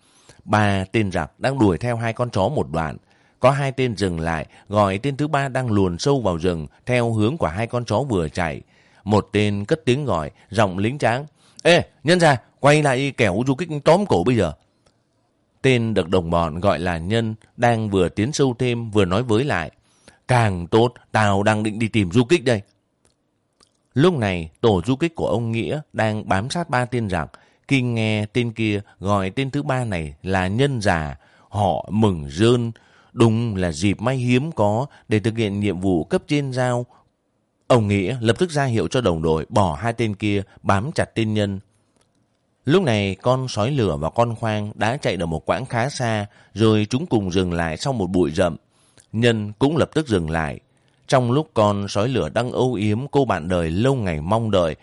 Ba tên giặc đang đuổi theo hai con chó một đoạn. Có hai tên dừng lại, gọi tên thứ ba đang luồn sâu vào rừng theo hướng của hai con chó vừa chạy. Một tên cất tiếng gọi, giọng lính tráng. Ê, nhân ra, quay lại kẻo du kích tóm cổ bây giờ. Tên được đồng bọn gọi là Nhân đang vừa tiến sâu thêm vừa nói với lại. Càng tốt, tao đang định đi tìm du kích đây. Lúc này, tổ du kích của ông Nghĩa đang bám sát ba tên giặc. Khi nghe tên kia gọi tên thứ ba này là Nhân già, họ mừng rơn. Đúng là dịp may hiếm có để thực hiện nhiệm vụ cấp trên giao. Ông Nghĩa lập tức ra hiệu cho đồng đội bỏ hai tên kia bám chặt tên Nhân. Lúc này con sói lửa và con khoang đã chạy được một quãng khá xa rồi chúng cùng dừng lại sau một bụi rậm. Nhân cũng lập tức dừng lại. Trong lúc con sói lửa đang âu yếm cô bạn đời lâu ngày mong đợi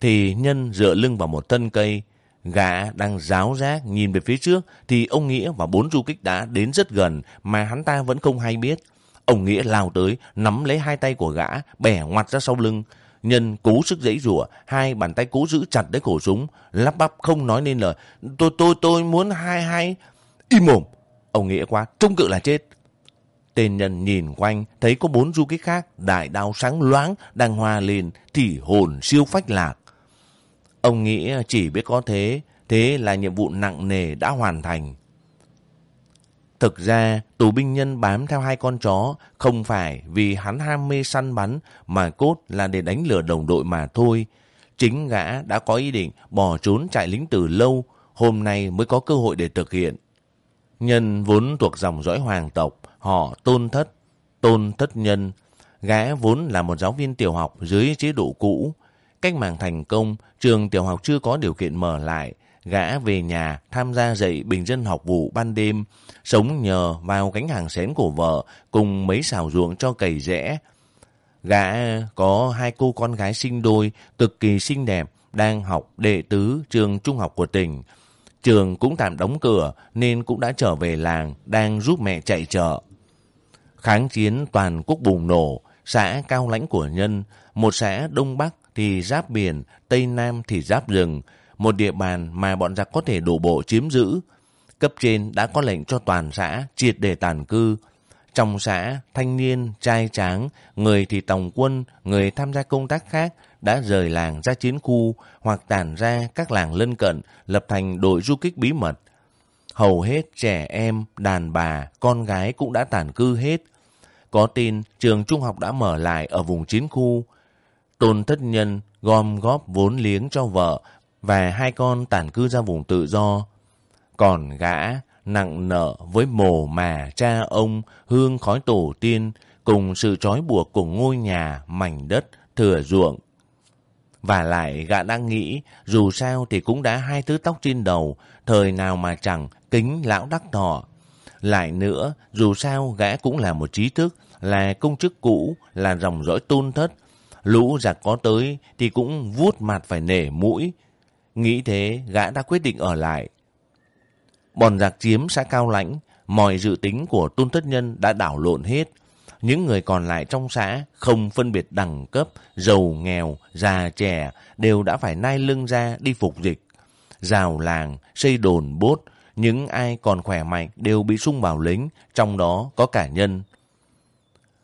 thì Nhân dựa lưng vào một thân cây. Gã đang ráo rác nhìn về phía trước thì ông Nghĩa và bốn du kích đã đến rất gần mà hắn ta vẫn không hay biết. Ông Nghĩa lao tới, nắm lấy hai tay của gã, bẻ ngoặt ra sau lưng. Nhân cố sức dãy rủa, hai bàn tay cố giữ chặt lấy khẩu súng, lắp bắp không nói nên lời. Tôi tôi tôi muốn hai hai. Im mồm. Ông Nghĩa quá, trông cự là chết. Tên nhân nhìn quanh, thấy có bốn du kích khác, đại đao sáng loáng, đang hoa lên, thì hồn siêu phách lạc. Ông nghĩ chỉ biết có thế, thế là nhiệm vụ nặng nề đã hoàn thành. Thực ra, tù binh nhân bám theo hai con chó không phải vì hắn ham mê săn bắn mà cốt là để đánh lừa đồng đội mà thôi. Chính gã đã có ý định bỏ trốn chạy lính từ lâu, hôm nay mới có cơ hội để thực hiện. Nhân vốn thuộc dòng dõi hoàng tộc, họ tôn thất, tôn thất nhân. Gã vốn là một giáo viên tiểu học dưới chế độ cũ. Cách mạng thành công, trường tiểu học chưa có điều kiện mở lại, gã về nhà tham gia dạy bình dân học vụ ban đêm, sống nhờ vào cánh hàng xén của vợ cùng mấy xào ruộng cho cày rẽ. Gã có hai cô con gái sinh đôi, cực kỳ xinh đẹp, đang học đệ tứ trường trung học của tỉnh. Trường cũng tạm đóng cửa nên cũng đã trở về làng, đang giúp mẹ chạy chợ. Kháng chiến toàn quốc bùng nổ, xã cao lãnh của nhân, một xã Đông Bắc thì giáp biển, Tây Nam thì giáp rừng, một địa bàn mà bọn giặc có thể đổ bộ chiếm giữ. Cấp trên đã có lệnh cho toàn xã triệt để tàn cư. Trong xã, thanh niên, trai tráng, người thì tòng quân, người tham gia công tác khác đã rời làng ra chiến khu hoặc tản ra các làng lân cận lập thành đội du kích bí mật. Hầu hết trẻ em, đàn bà, con gái cũng đã tản cư hết. Có tin trường trung học đã mở lại ở vùng chiến khu. Tôn thất nhân gom góp vốn liếng cho vợ và hai con tản cư ra vùng tự do. Còn gã nặng nợ với mồ mà cha ông, hương khói tổ tiên, cùng sự trói buộc của ngôi nhà, mảnh đất, thừa ruộng. Và lại gã đang nghĩ, dù sao thì cũng đã hai thứ tóc trên đầu, thời nào mà chẳng kính lão đắc thọ. Lại nữa, dù sao gã cũng là một trí thức, là công chức cũ, là dòng dõi tôn thất. Lũ giặc có tới thì cũng vuốt mặt phải nể mũi, Nghĩ thế, gã đã quyết định ở lại. Bọn giặc chiếm xã Cao Lãnh, mọi dự tính của tôn thất nhân đã đảo lộn hết. Những người còn lại trong xã không phân biệt đẳng cấp, giàu nghèo, già trẻ đều đã phải nai lưng ra đi phục dịch. Rào làng, xây đồn bốt, những ai còn khỏe mạnh đều bị sung vào lính, trong đó có cả nhân.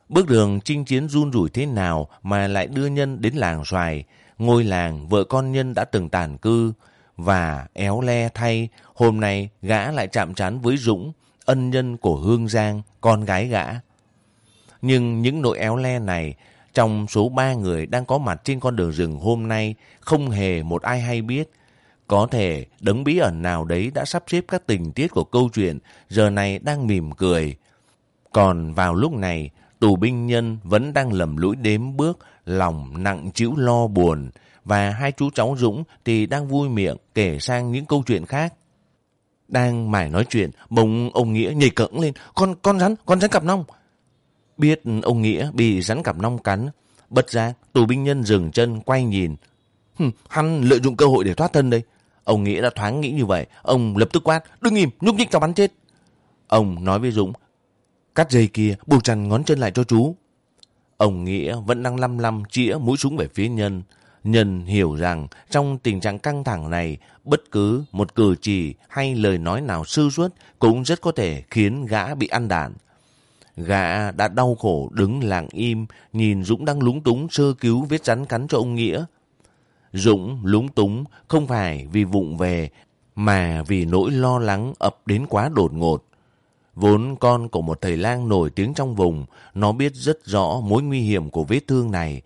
Bước đường chinh chiến run rủi thế nào mà lại đưa nhân đến làng xoài, ngôi làng vợ con nhân đã từng tàn cư, và éo le thay, hôm nay gã lại chạm trán với Dũng, ân nhân của Hương Giang, con gái gã. Nhưng những nỗi éo le này, trong số ba người đang có mặt trên con đường rừng hôm nay, không hề một ai hay biết. Có thể đấng bí ẩn nào đấy đã sắp xếp các tình tiết của câu chuyện, giờ này đang mỉm cười. Còn vào lúc này, tù binh nhân vẫn đang lầm lũi đếm bước, lòng nặng chịu lo buồn, và hai chú cháu Dũng thì đang vui miệng kể sang những câu chuyện khác. Đang mải nói chuyện, bỗng ông Nghĩa nhảy cẫng lên, con con rắn, con rắn cặp nong. Biết ông Nghĩa bị rắn cặp nong cắn, bất giác tù binh nhân dừng chân quay nhìn. Hừm, hắn lợi dụng cơ hội để thoát thân đây. Ông Nghĩa đã thoáng nghĩ như vậy, ông lập tức quát, đừng im, nhúc nhích cho bắn chết. Ông nói với Dũng, cắt dây kia, buộc chặt ngón chân lại cho chú. Ông Nghĩa vẫn đang lăm lăm chĩa mũi súng về phía nhân. Nhân hiểu rằng trong tình trạng căng thẳng này, bất cứ một cử chỉ hay lời nói nào sư suất cũng rất có thể khiến gã bị ăn đạn. Gã đã đau khổ đứng lặng im, nhìn Dũng đang lúng túng sơ cứu vết rắn cắn cho ông Nghĩa. Dũng lúng túng không phải vì vụng về, mà vì nỗi lo lắng ập đến quá đột ngột. Vốn con của một thầy lang nổi tiếng trong vùng, nó biết rất rõ mối nguy hiểm của vết thương này,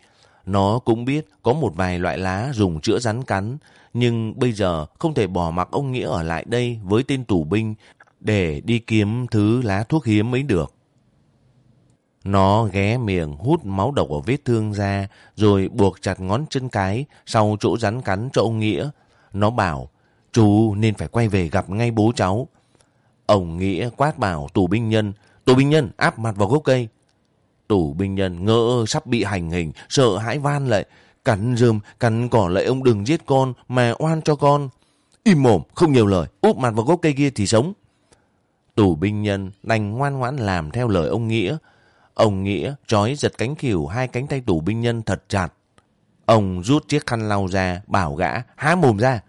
nó cũng biết có một vài loại lá dùng chữa rắn cắn, nhưng bây giờ không thể bỏ mặc ông Nghĩa ở lại đây với tên tù binh để đi kiếm thứ lá thuốc hiếm ấy được. Nó ghé miệng hút máu độc ở vết thương ra, rồi buộc chặt ngón chân cái sau chỗ rắn cắn cho ông Nghĩa. Nó bảo, chú nên phải quay về gặp ngay bố cháu. Ông Nghĩa quát bảo tù binh nhân, tù binh nhân áp mặt vào gốc cây. Tù binh nhân ngỡ sắp bị hành hình, sợ hãi van lại. Cắn rơm, cắn cỏ lại ông đừng giết con, mà oan cho con. Im mồm, không nhiều lời, úp mặt vào gốc cây kia thì sống. Tù binh nhân đành ngoan ngoãn làm theo lời ông Nghĩa. Ông Nghĩa trói giật cánh khỉu hai cánh tay tù binh nhân thật chặt. Ông rút chiếc khăn lau ra, bảo gã, há mồm ra.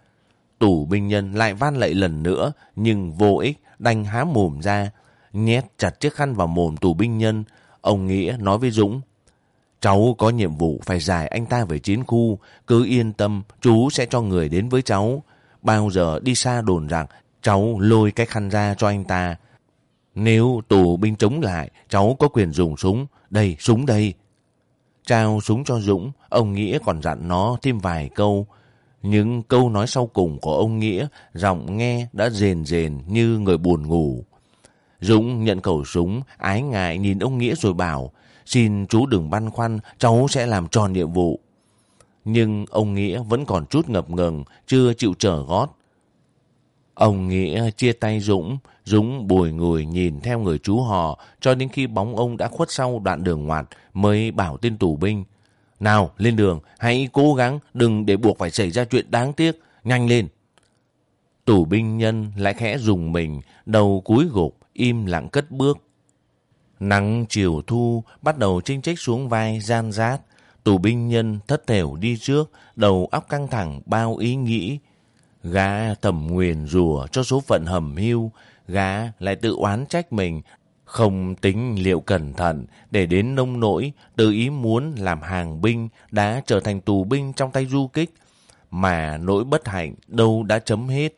Tù binh nhân lại van lệ lần nữa, nhưng vô ích, đành há mồm ra. Nhét chặt chiếc khăn vào mồm tù binh nhân, Ông Nghĩa nói với Dũng, cháu có nhiệm vụ phải giải anh ta về chiến khu, cứ yên tâm, chú sẽ cho người đến với cháu. Bao giờ đi xa đồn rằng cháu lôi cái khăn ra cho anh ta. Nếu tù binh chống lại, cháu có quyền dùng súng. Đây, súng đây. Trao súng cho Dũng, ông Nghĩa còn dặn nó thêm vài câu. Những câu nói sau cùng của ông Nghĩa, giọng nghe đã rền rền như người buồn ngủ. Dũng nhận khẩu súng, ái ngại nhìn ông Nghĩa rồi bảo, xin chú đừng băn khoăn, cháu sẽ làm tròn nhiệm vụ. Nhưng ông Nghĩa vẫn còn chút ngập ngừng, chưa chịu trở gót. Ông Nghĩa chia tay Dũng, Dũng bùi người nhìn theo người chú họ cho đến khi bóng ông đã khuất sau đoạn đường ngoặt mới bảo tên tù binh. Nào, lên đường, hãy cố gắng, đừng để buộc phải xảy ra chuyện đáng tiếc, nhanh lên. Tù binh nhân lại khẽ dùng mình, đầu cúi gục, im lặng cất bước. Nắng chiều thu bắt đầu chinh trách xuống vai gian rát. Tù binh nhân thất thểu đi trước, đầu óc căng thẳng bao ý nghĩ. Gã thầm nguyền rùa cho số phận hầm hưu, gã lại tự oán trách mình, không tính liệu cẩn thận để đến nông nỗi tự ý muốn làm hàng binh đã trở thành tù binh trong tay du kích. Mà nỗi bất hạnh đâu đã chấm hết,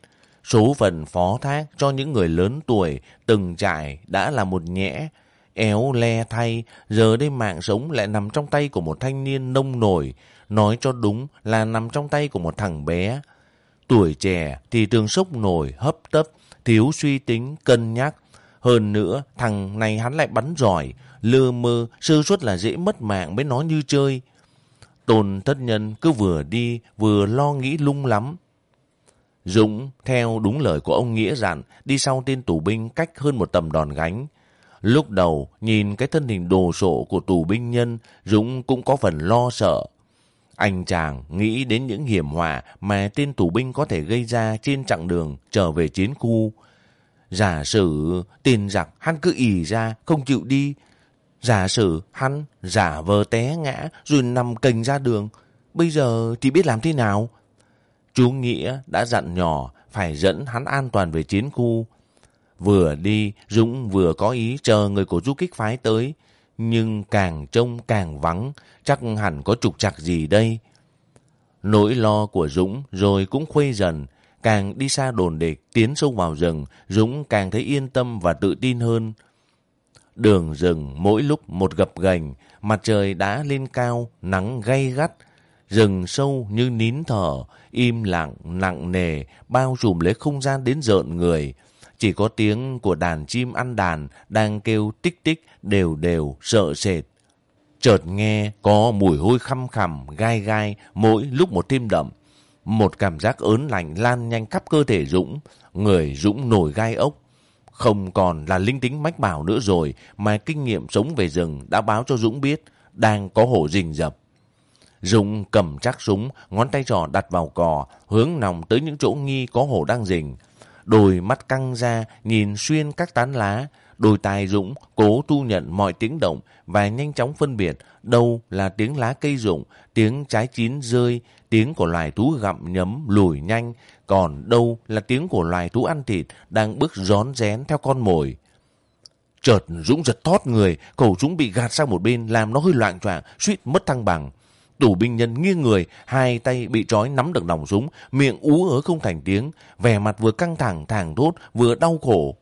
Số phận phó thác cho những người lớn tuổi từng trải đã là một nhẽ. Éo le thay, giờ đây mạng sống lại nằm trong tay của một thanh niên nông nổi. Nói cho đúng là nằm trong tay của một thằng bé. Tuổi trẻ thì thường sốc nổi, hấp tấp, thiếu suy tính, cân nhắc. Hơn nữa, thằng này hắn lại bắn giỏi, lơ mơ, sơ suất là dễ mất mạng với nó như chơi. Tôn thất nhân cứ vừa đi vừa lo nghĩ lung lắm. Dũng theo đúng lời của ông Nghĩa dặn đi sau tên tù binh cách hơn một tầm đòn gánh. Lúc đầu nhìn cái thân hình đồ sộ của tù binh nhân Dũng cũng có phần lo sợ. Anh chàng nghĩ đến những hiểm họa mà tên tù binh có thể gây ra trên chặng đường trở về chiến khu. Giả sử tiền giặc hắn cứ ỉ ra không chịu đi. Giả sử hắn giả vờ té ngã rồi nằm cành ra đường. Bây giờ thì biết làm thế nào? Chú Nghĩa đã dặn nhỏ phải dẫn hắn an toàn về chiến khu. Vừa đi, Dũng vừa có ý chờ người của du kích phái tới nhưng càng trông càng vắng, chắc hẳn có trục trặc gì đây. Nỗi lo của Dũng rồi cũng khuây dần, càng đi xa đồn địch, tiến sâu vào rừng, Dũng càng thấy yên tâm và tự tin hơn. Đường rừng mỗi lúc một gập ghềnh, mặt trời đã lên cao, nắng gay gắt, rừng sâu như nín thở, im lặng, nặng nề, bao trùm lấy không gian đến rợn người. Chỉ có tiếng của đàn chim ăn đàn đang kêu tích tích đều đều sợ sệt. Chợt nghe có mùi hôi khăm khằm, gai gai, mỗi lúc một thêm đậm. Một cảm giác ớn lạnh lan nhanh khắp cơ thể Dũng, người Dũng nổi gai ốc. Không còn là linh tính mách bảo nữa rồi, mà kinh nghiệm sống về rừng đã báo cho Dũng biết đang có hổ rình rập. Dũng cầm chắc súng, ngón tay trỏ đặt vào cò, hướng nòng tới những chỗ nghi có hổ đang rình. Đôi mắt căng ra, nhìn xuyên các tán lá. Đôi tai Dũng cố tu nhận mọi tiếng động và nhanh chóng phân biệt đâu là tiếng lá cây rụng, tiếng trái chín rơi, tiếng của loài thú gặm nhấm lùi nhanh, còn đâu là tiếng của loài thú ăn thịt đang bước rón rén theo con mồi. Chợt Dũng giật thót người, cầu Dũng bị gạt sang một bên làm nó hơi loạn choạng, suýt mất thăng bằng. Tù binh nhân nghiêng người, hai tay bị trói nắm được nòng súng, miệng ú ớ không thành tiếng, vẻ mặt vừa căng thẳng thẳng thốt, vừa đau khổ.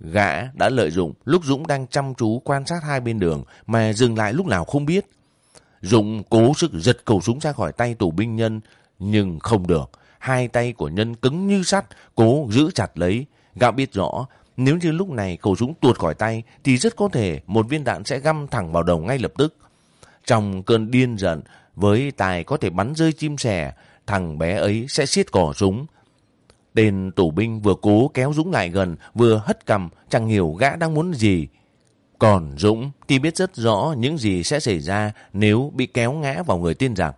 Gã đã lợi dụng lúc Dũng đang chăm chú quan sát hai bên đường mà dừng lại lúc nào không biết. Dũng cố sức giật cầu súng ra khỏi tay tù binh nhân, nhưng không được. Hai tay của nhân cứng như sắt, cố giữ chặt lấy. Gã biết rõ, nếu như lúc này cầu súng tuột khỏi tay thì rất có thể một viên đạn sẽ găm thẳng vào đầu ngay lập tức. Trong cơn điên giận, với tài có thể bắn rơi chim sẻ, thằng bé ấy sẽ siết cỏ súng. Tên tù binh vừa cố kéo Dũng lại gần, vừa hất cầm, chẳng hiểu gã đang muốn gì. Còn Dũng thì biết rất rõ những gì sẽ xảy ra nếu bị kéo ngã vào người tiên giặc.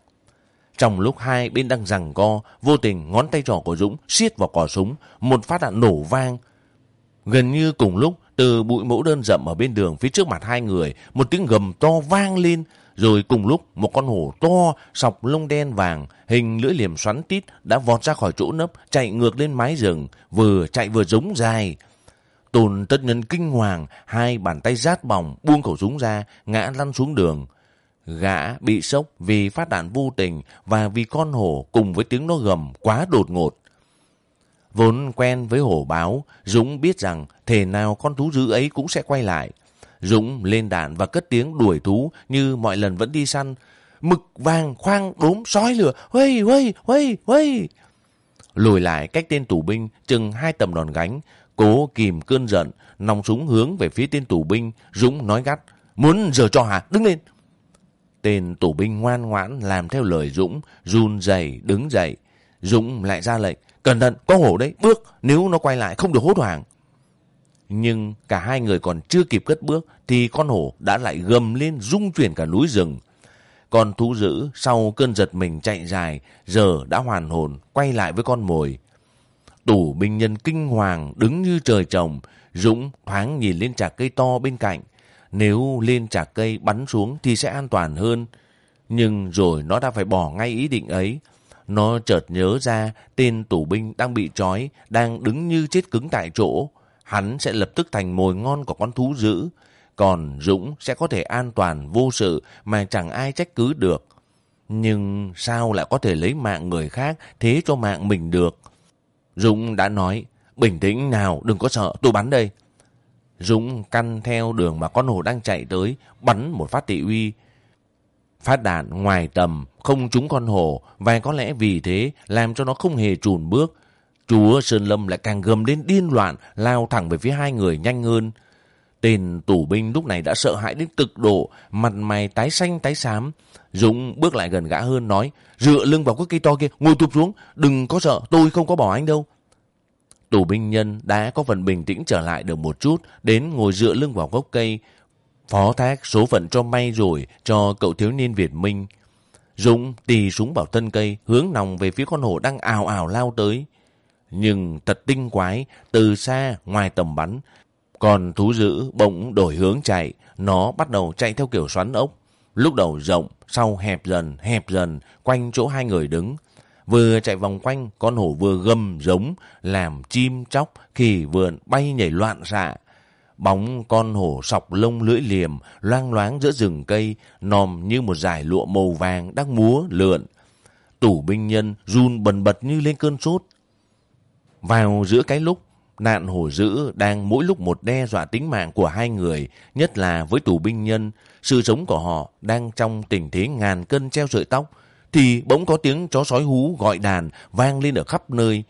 Trong lúc hai bên đang giằng co, vô tình ngón tay trỏ của Dũng siết vào cò súng, một phát đạn nổ vang. Gần như cùng lúc, từ bụi mẫu đơn rậm ở bên đường phía trước mặt hai người, một tiếng gầm to vang lên, rồi cùng lúc một con hổ to, sọc lông đen vàng, hình lưỡi liềm xoắn tít đã vọt ra khỏi chỗ nấp, chạy ngược lên mái rừng, vừa chạy vừa giống dài. Tồn tất nhân kinh hoàng, hai bàn tay rát bỏng, buông khẩu súng ra, ngã lăn xuống đường. Gã bị sốc vì phát đạn vô tình và vì con hổ cùng với tiếng nó gầm quá đột ngột. Vốn quen với hổ báo, Dũng biết rằng thể nào con thú dữ ấy cũng sẽ quay lại. Dũng lên đạn và cất tiếng đuổi thú như mọi lần vẫn đi săn. Mực vàng khoang đốm sói lửa, huây huây huây huây. Lùi lại cách tên tù binh chừng hai tầm đòn gánh, cố kìm cơn giận, nòng súng hướng về phía tên tù binh, Dũng nói gắt, muốn giờ cho hả, đứng lên. Tên tù binh ngoan ngoãn làm theo lời Dũng, run rẩy đứng dậy. Dũng lại ra lệnh, cẩn thận, có hổ đấy, bước, nếu nó quay lại không được hốt hoảng. Nhưng cả hai người còn chưa kịp cất bước thì con hổ đã lại gầm lên rung chuyển cả núi rừng. Con thú dữ sau cơn giật mình chạy dài giờ đã hoàn hồn quay lại với con mồi. Tủ binh nhân kinh hoàng đứng như trời trồng. Dũng thoáng nhìn lên trà cây to bên cạnh. Nếu lên trà cây bắn xuống thì sẽ an toàn hơn. Nhưng rồi nó đã phải bỏ ngay ý định ấy. Nó chợt nhớ ra tên tù binh đang bị trói, đang đứng như chết cứng tại chỗ hắn sẽ lập tức thành mồi ngon của con thú dữ. Còn Dũng sẽ có thể an toàn vô sự mà chẳng ai trách cứ được. Nhưng sao lại có thể lấy mạng người khác thế cho mạng mình được? Dũng đã nói, bình tĩnh nào, đừng có sợ, tôi bắn đây. Dũng căn theo đường mà con hồ đang chạy tới, bắn một phát tị uy. Phát đạn ngoài tầm, không trúng con hồ và có lẽ vì thế làm cho nó không hề trùn bước, Chúa Sơn Lâm lại càng gầm đến điên loạn, lao thẳng về phía hai người nhanh hơn. Tên tù binh lúc này đã sợ hãi đến cực độ, mặt mày tái xanh tái xám. Dũng bước lại gần gã hơn nói, dựa lưng vào cái cây to kia, ngồi tụp xuống, đừng có sợ, tôi không có bỏ anh đâu. Tù binh nhân đã có phần bình tĩnh trở lại được một chút, đến ngồi dựa lưng vào gốc cây, phó thác số phận cho may rồi cho cậu thiếu niên Việt Minh. Dũng tì súng vào thân cây, hướng nòng về phía con hổ đang ào ào lao tới. Nhưng thật tinh quái, từ xa ngoài tầm bắn, còn thú dữ bỗng đổi hướng chạy, nó bắt đầu chạy theo kiểu xoắn ốc. Lúc đầu rộng, sau hẹp dần, hẹp dần, quanh chỗ hai người đứng. Vừa chạy vòng quanh, con hổ vừa gầm giống, làm chim chóc, khi vượn bay nhảy loạn xạ. Bóng con hổ sọc lông lưỡi liềm, loang loáng giữa rừng cây, nòm như một dải lụa màu vàng đang múa lượn. Tủ binh nhân run bần bật như lên cơn sốt. Vào giữa cái lúc, nạn hổ dữ đang mỗi lúc một đe dọa tính mạng của hai người, nhất là với tù binh nhân, sự sống của họ đang trong tình thế ngàn cân treo sợi tóc, thì bỗng có tiếng chó sói hú gọi đàn vang lên ở khắp nơi.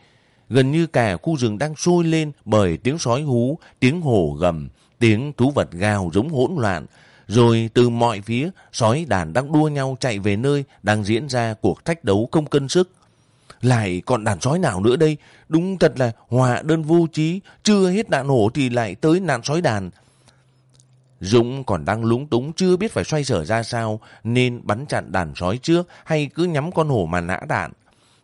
Gần như cả khu rừng đang sôi lên bởi tiếng sói hú, tiếng hổ gầm, tiếng thú vật gào giống hỗn loạn. Rồi từ mọi phía, sói đàn đang đua nhau chạy về nơi đang diễn ra cuộc thách đấu không cân sức. Lại còn đàn sói nào nữa đây? Đúng thật là hòa đơn vô trí, chưa hết đạn hổ thì lại tới nạn sói đàn. Dũng còn đang lúng túng chưa biết phải xoay sở ra sao nên bắn chặn đàn sói trước hay cứ nhắm con hổ mà nã đạn.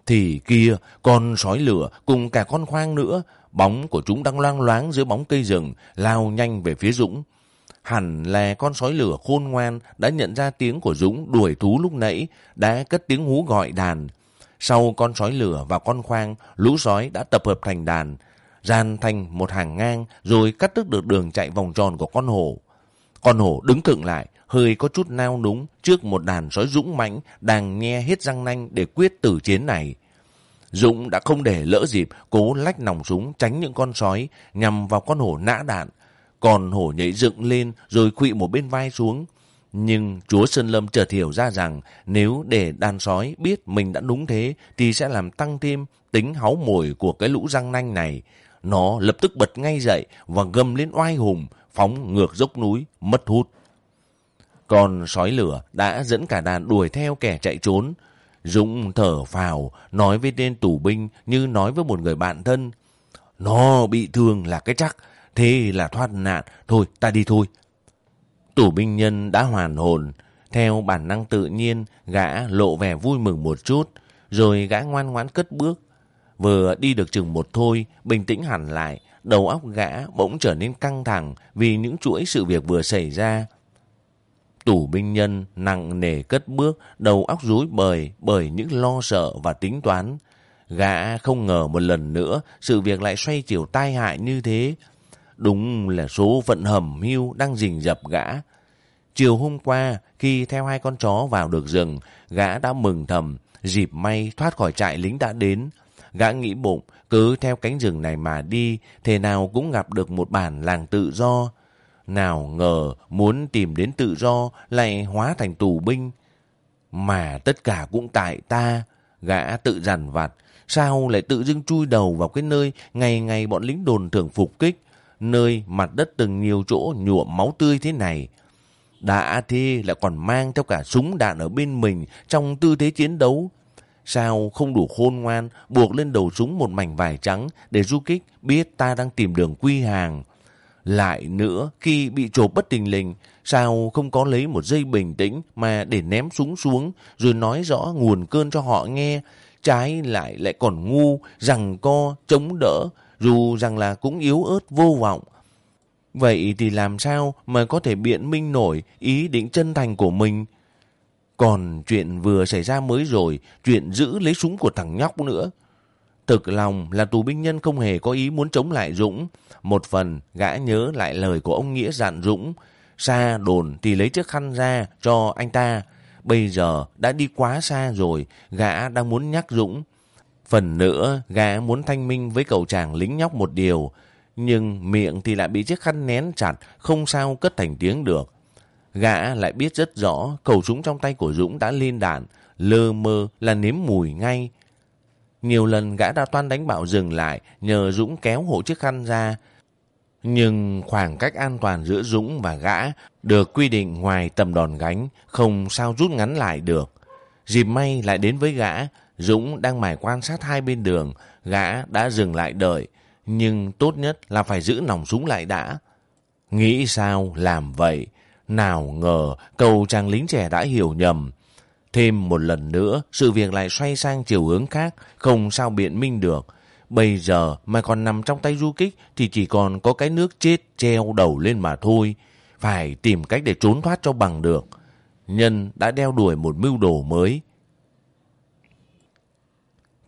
Thì kia, con sói lửa cùng cả con khoang nữa, bóng của chúng đang loang loáng giữa bóng cây rừng, lao nhanh về phía Dũng. Hẳn là con sói lửa khôn ngoan đã nhận ra tiếng của Dũng đuổi thú lúc nãy, đã cất tiếng hú gọi đàn. Sau con sói lửa và con khoang, lũ sói đã tập hợp thành đàn, dàn thành một hàng ngang rồi cắt đứt được đường chạy vòng tròn của con hổ. Con hổ đứng cựng lại, hơi có chút nao núng trước một đàn sói dũng mãnh đang nghe hết răng nanh để quyết tử chiến này. Dũng đã không để lỡ dịp cố lách nòng súng tránh những con sói nhằm vào con hổ nã đạn. Còn hổ nhảy dựng lên rồi quỵ một bên vai xuống. Nhưng chúa Sơn Lâm chợt hiểu ra rằng nếu để đàn sói biết mình đã đúng thế thì sẽ làm tăng thêm tính háu mồi của cái lũ răng nanh này. Nó lập tức bật ngay dậy và gầm lên oai hùng, phóng ngược dốc núi, mất hút. Còn sói lửa đã dẫn cả đàn đuổi theo kẻ chạy trốn. Dũng thở phào, nói với tên tù binh như nói với một người bạn thân. Nó bị thương là cái chắc, thế là thoát nạn, thôi ta đi thôi. Tù binh nhân đã hoàn hồn, theo bản năng tự nhiên, gã lộ vẻ vui mừng một chút, rồi gã ngoan ngoãn cất bước. Vừa đi được chừng một thôi, bình tĩnh hẳn lại, đầu óc gã bỗng trở nên căng thẳng vì những chuỗi sự việc vừa xảy ra. Tủ binh nhân nặng nề cất bước, đầu óc rối bời bởi những lo sợ và tính toán. Gã không ngờ một lần nữa sự việc lại xoay chiều tai hại như thế. Đúng là số phận hầm hưu đang rình dập gã. Chiều hôm qua, khi theo hai con chó vào được rừng, gã đã mừng thầm, dịp may thoát khỏi trại lính đã đến. Gã nghĩ bụng, cứ theo cánh rừng này mà đi, thế nào cũng gặp được một bản làng tự do. Nào ngờ muốn tìm đến tự do lại hóa thành tù binh. Mà tất cả cũng tại ta, gã tự dằn vặt. Sao lại tự dưng chui đầu vào cái nơi ngày ngày bọn lính đồn thường phục kích, nơi mặt đất từng nhiều chỗ nhuộm máu tươi thế này. Đã thế lại còn mang theo cả súng đạn ở bên mình trong tư thế chiến đấu. Sao không đủ khôn ngoan buộc lên đầu súng một mảnh vải trắng để du kích biết ta đang tìm đường quy hàng. Lại nữa, khi bị trộm bất tình lình, sao không có lấy một giây bình tĩnh mà để ném súng xuống rồi nói rõ nguồn cơn cho họ nghe. Trái lại lại còn ngu, rằng co, chống đỡ, dù rằng là cũng yếu ớt vô vọng. Vậy thì làm sao mà có thể biện minh nổi ý định chân thành của mình? Còn chuyện vừa xảy ra mới rồi, chuyện giữ lấy súng của thằng nhóc nữa. Thực lòng là tù binh nhân không hề có ý muốn chống lại Dũng. Một phần gã nhớ lại lời của ông Nghĩa dặn Dũng. Xa đồn thì lấy chiếc khăn ra cho anh ta. Bây giờ đã đi quá xa rồi, gã đang muốn nhắc Dũng. Phần nữa, gã muốn thanh minh với cậu chàng lính nhóc một điều. Nhưng miệng thì lại bị chiếc khăn nén chặt, không sao cất thành tiếng được. Gã lại biết rất rõ khẩu súng trong tay của Dũng đã lên đạn, lơ mơ là nếm mùi ngay. Nhiều lần gã đã toan đánh bảo dừng lại nhờ Dũng kéo hộ chiếc khăn ra. Nhưng khoảng cách an toàn giữa Dũng và gã được quy định ngoài tầm đòn gánh, không sao rút ngắn lại được. Dịp may lại đến với gã, Dũng đang mải quan sát hai bên đường, gã đã dừng lại đợi, nhưng tốt nhất là phải giữ nòng súng lại đã. Nghĩ sao làm vậy, nào ngờ cầu chàng lính trẻ đã hiểu nhầm. Thêm một lần nữa, sự việc lại xoay sang chiều hướng khác, không sao biện minh được. Bây giờ mà còn nằm trong tay du kích thì chỉ còn có cái nước chết treo đầu lên mà thôi. Phải tìm cách để trốn thoát cho bằng được. Nhân đã đeo đuổi một mưu đồ mới.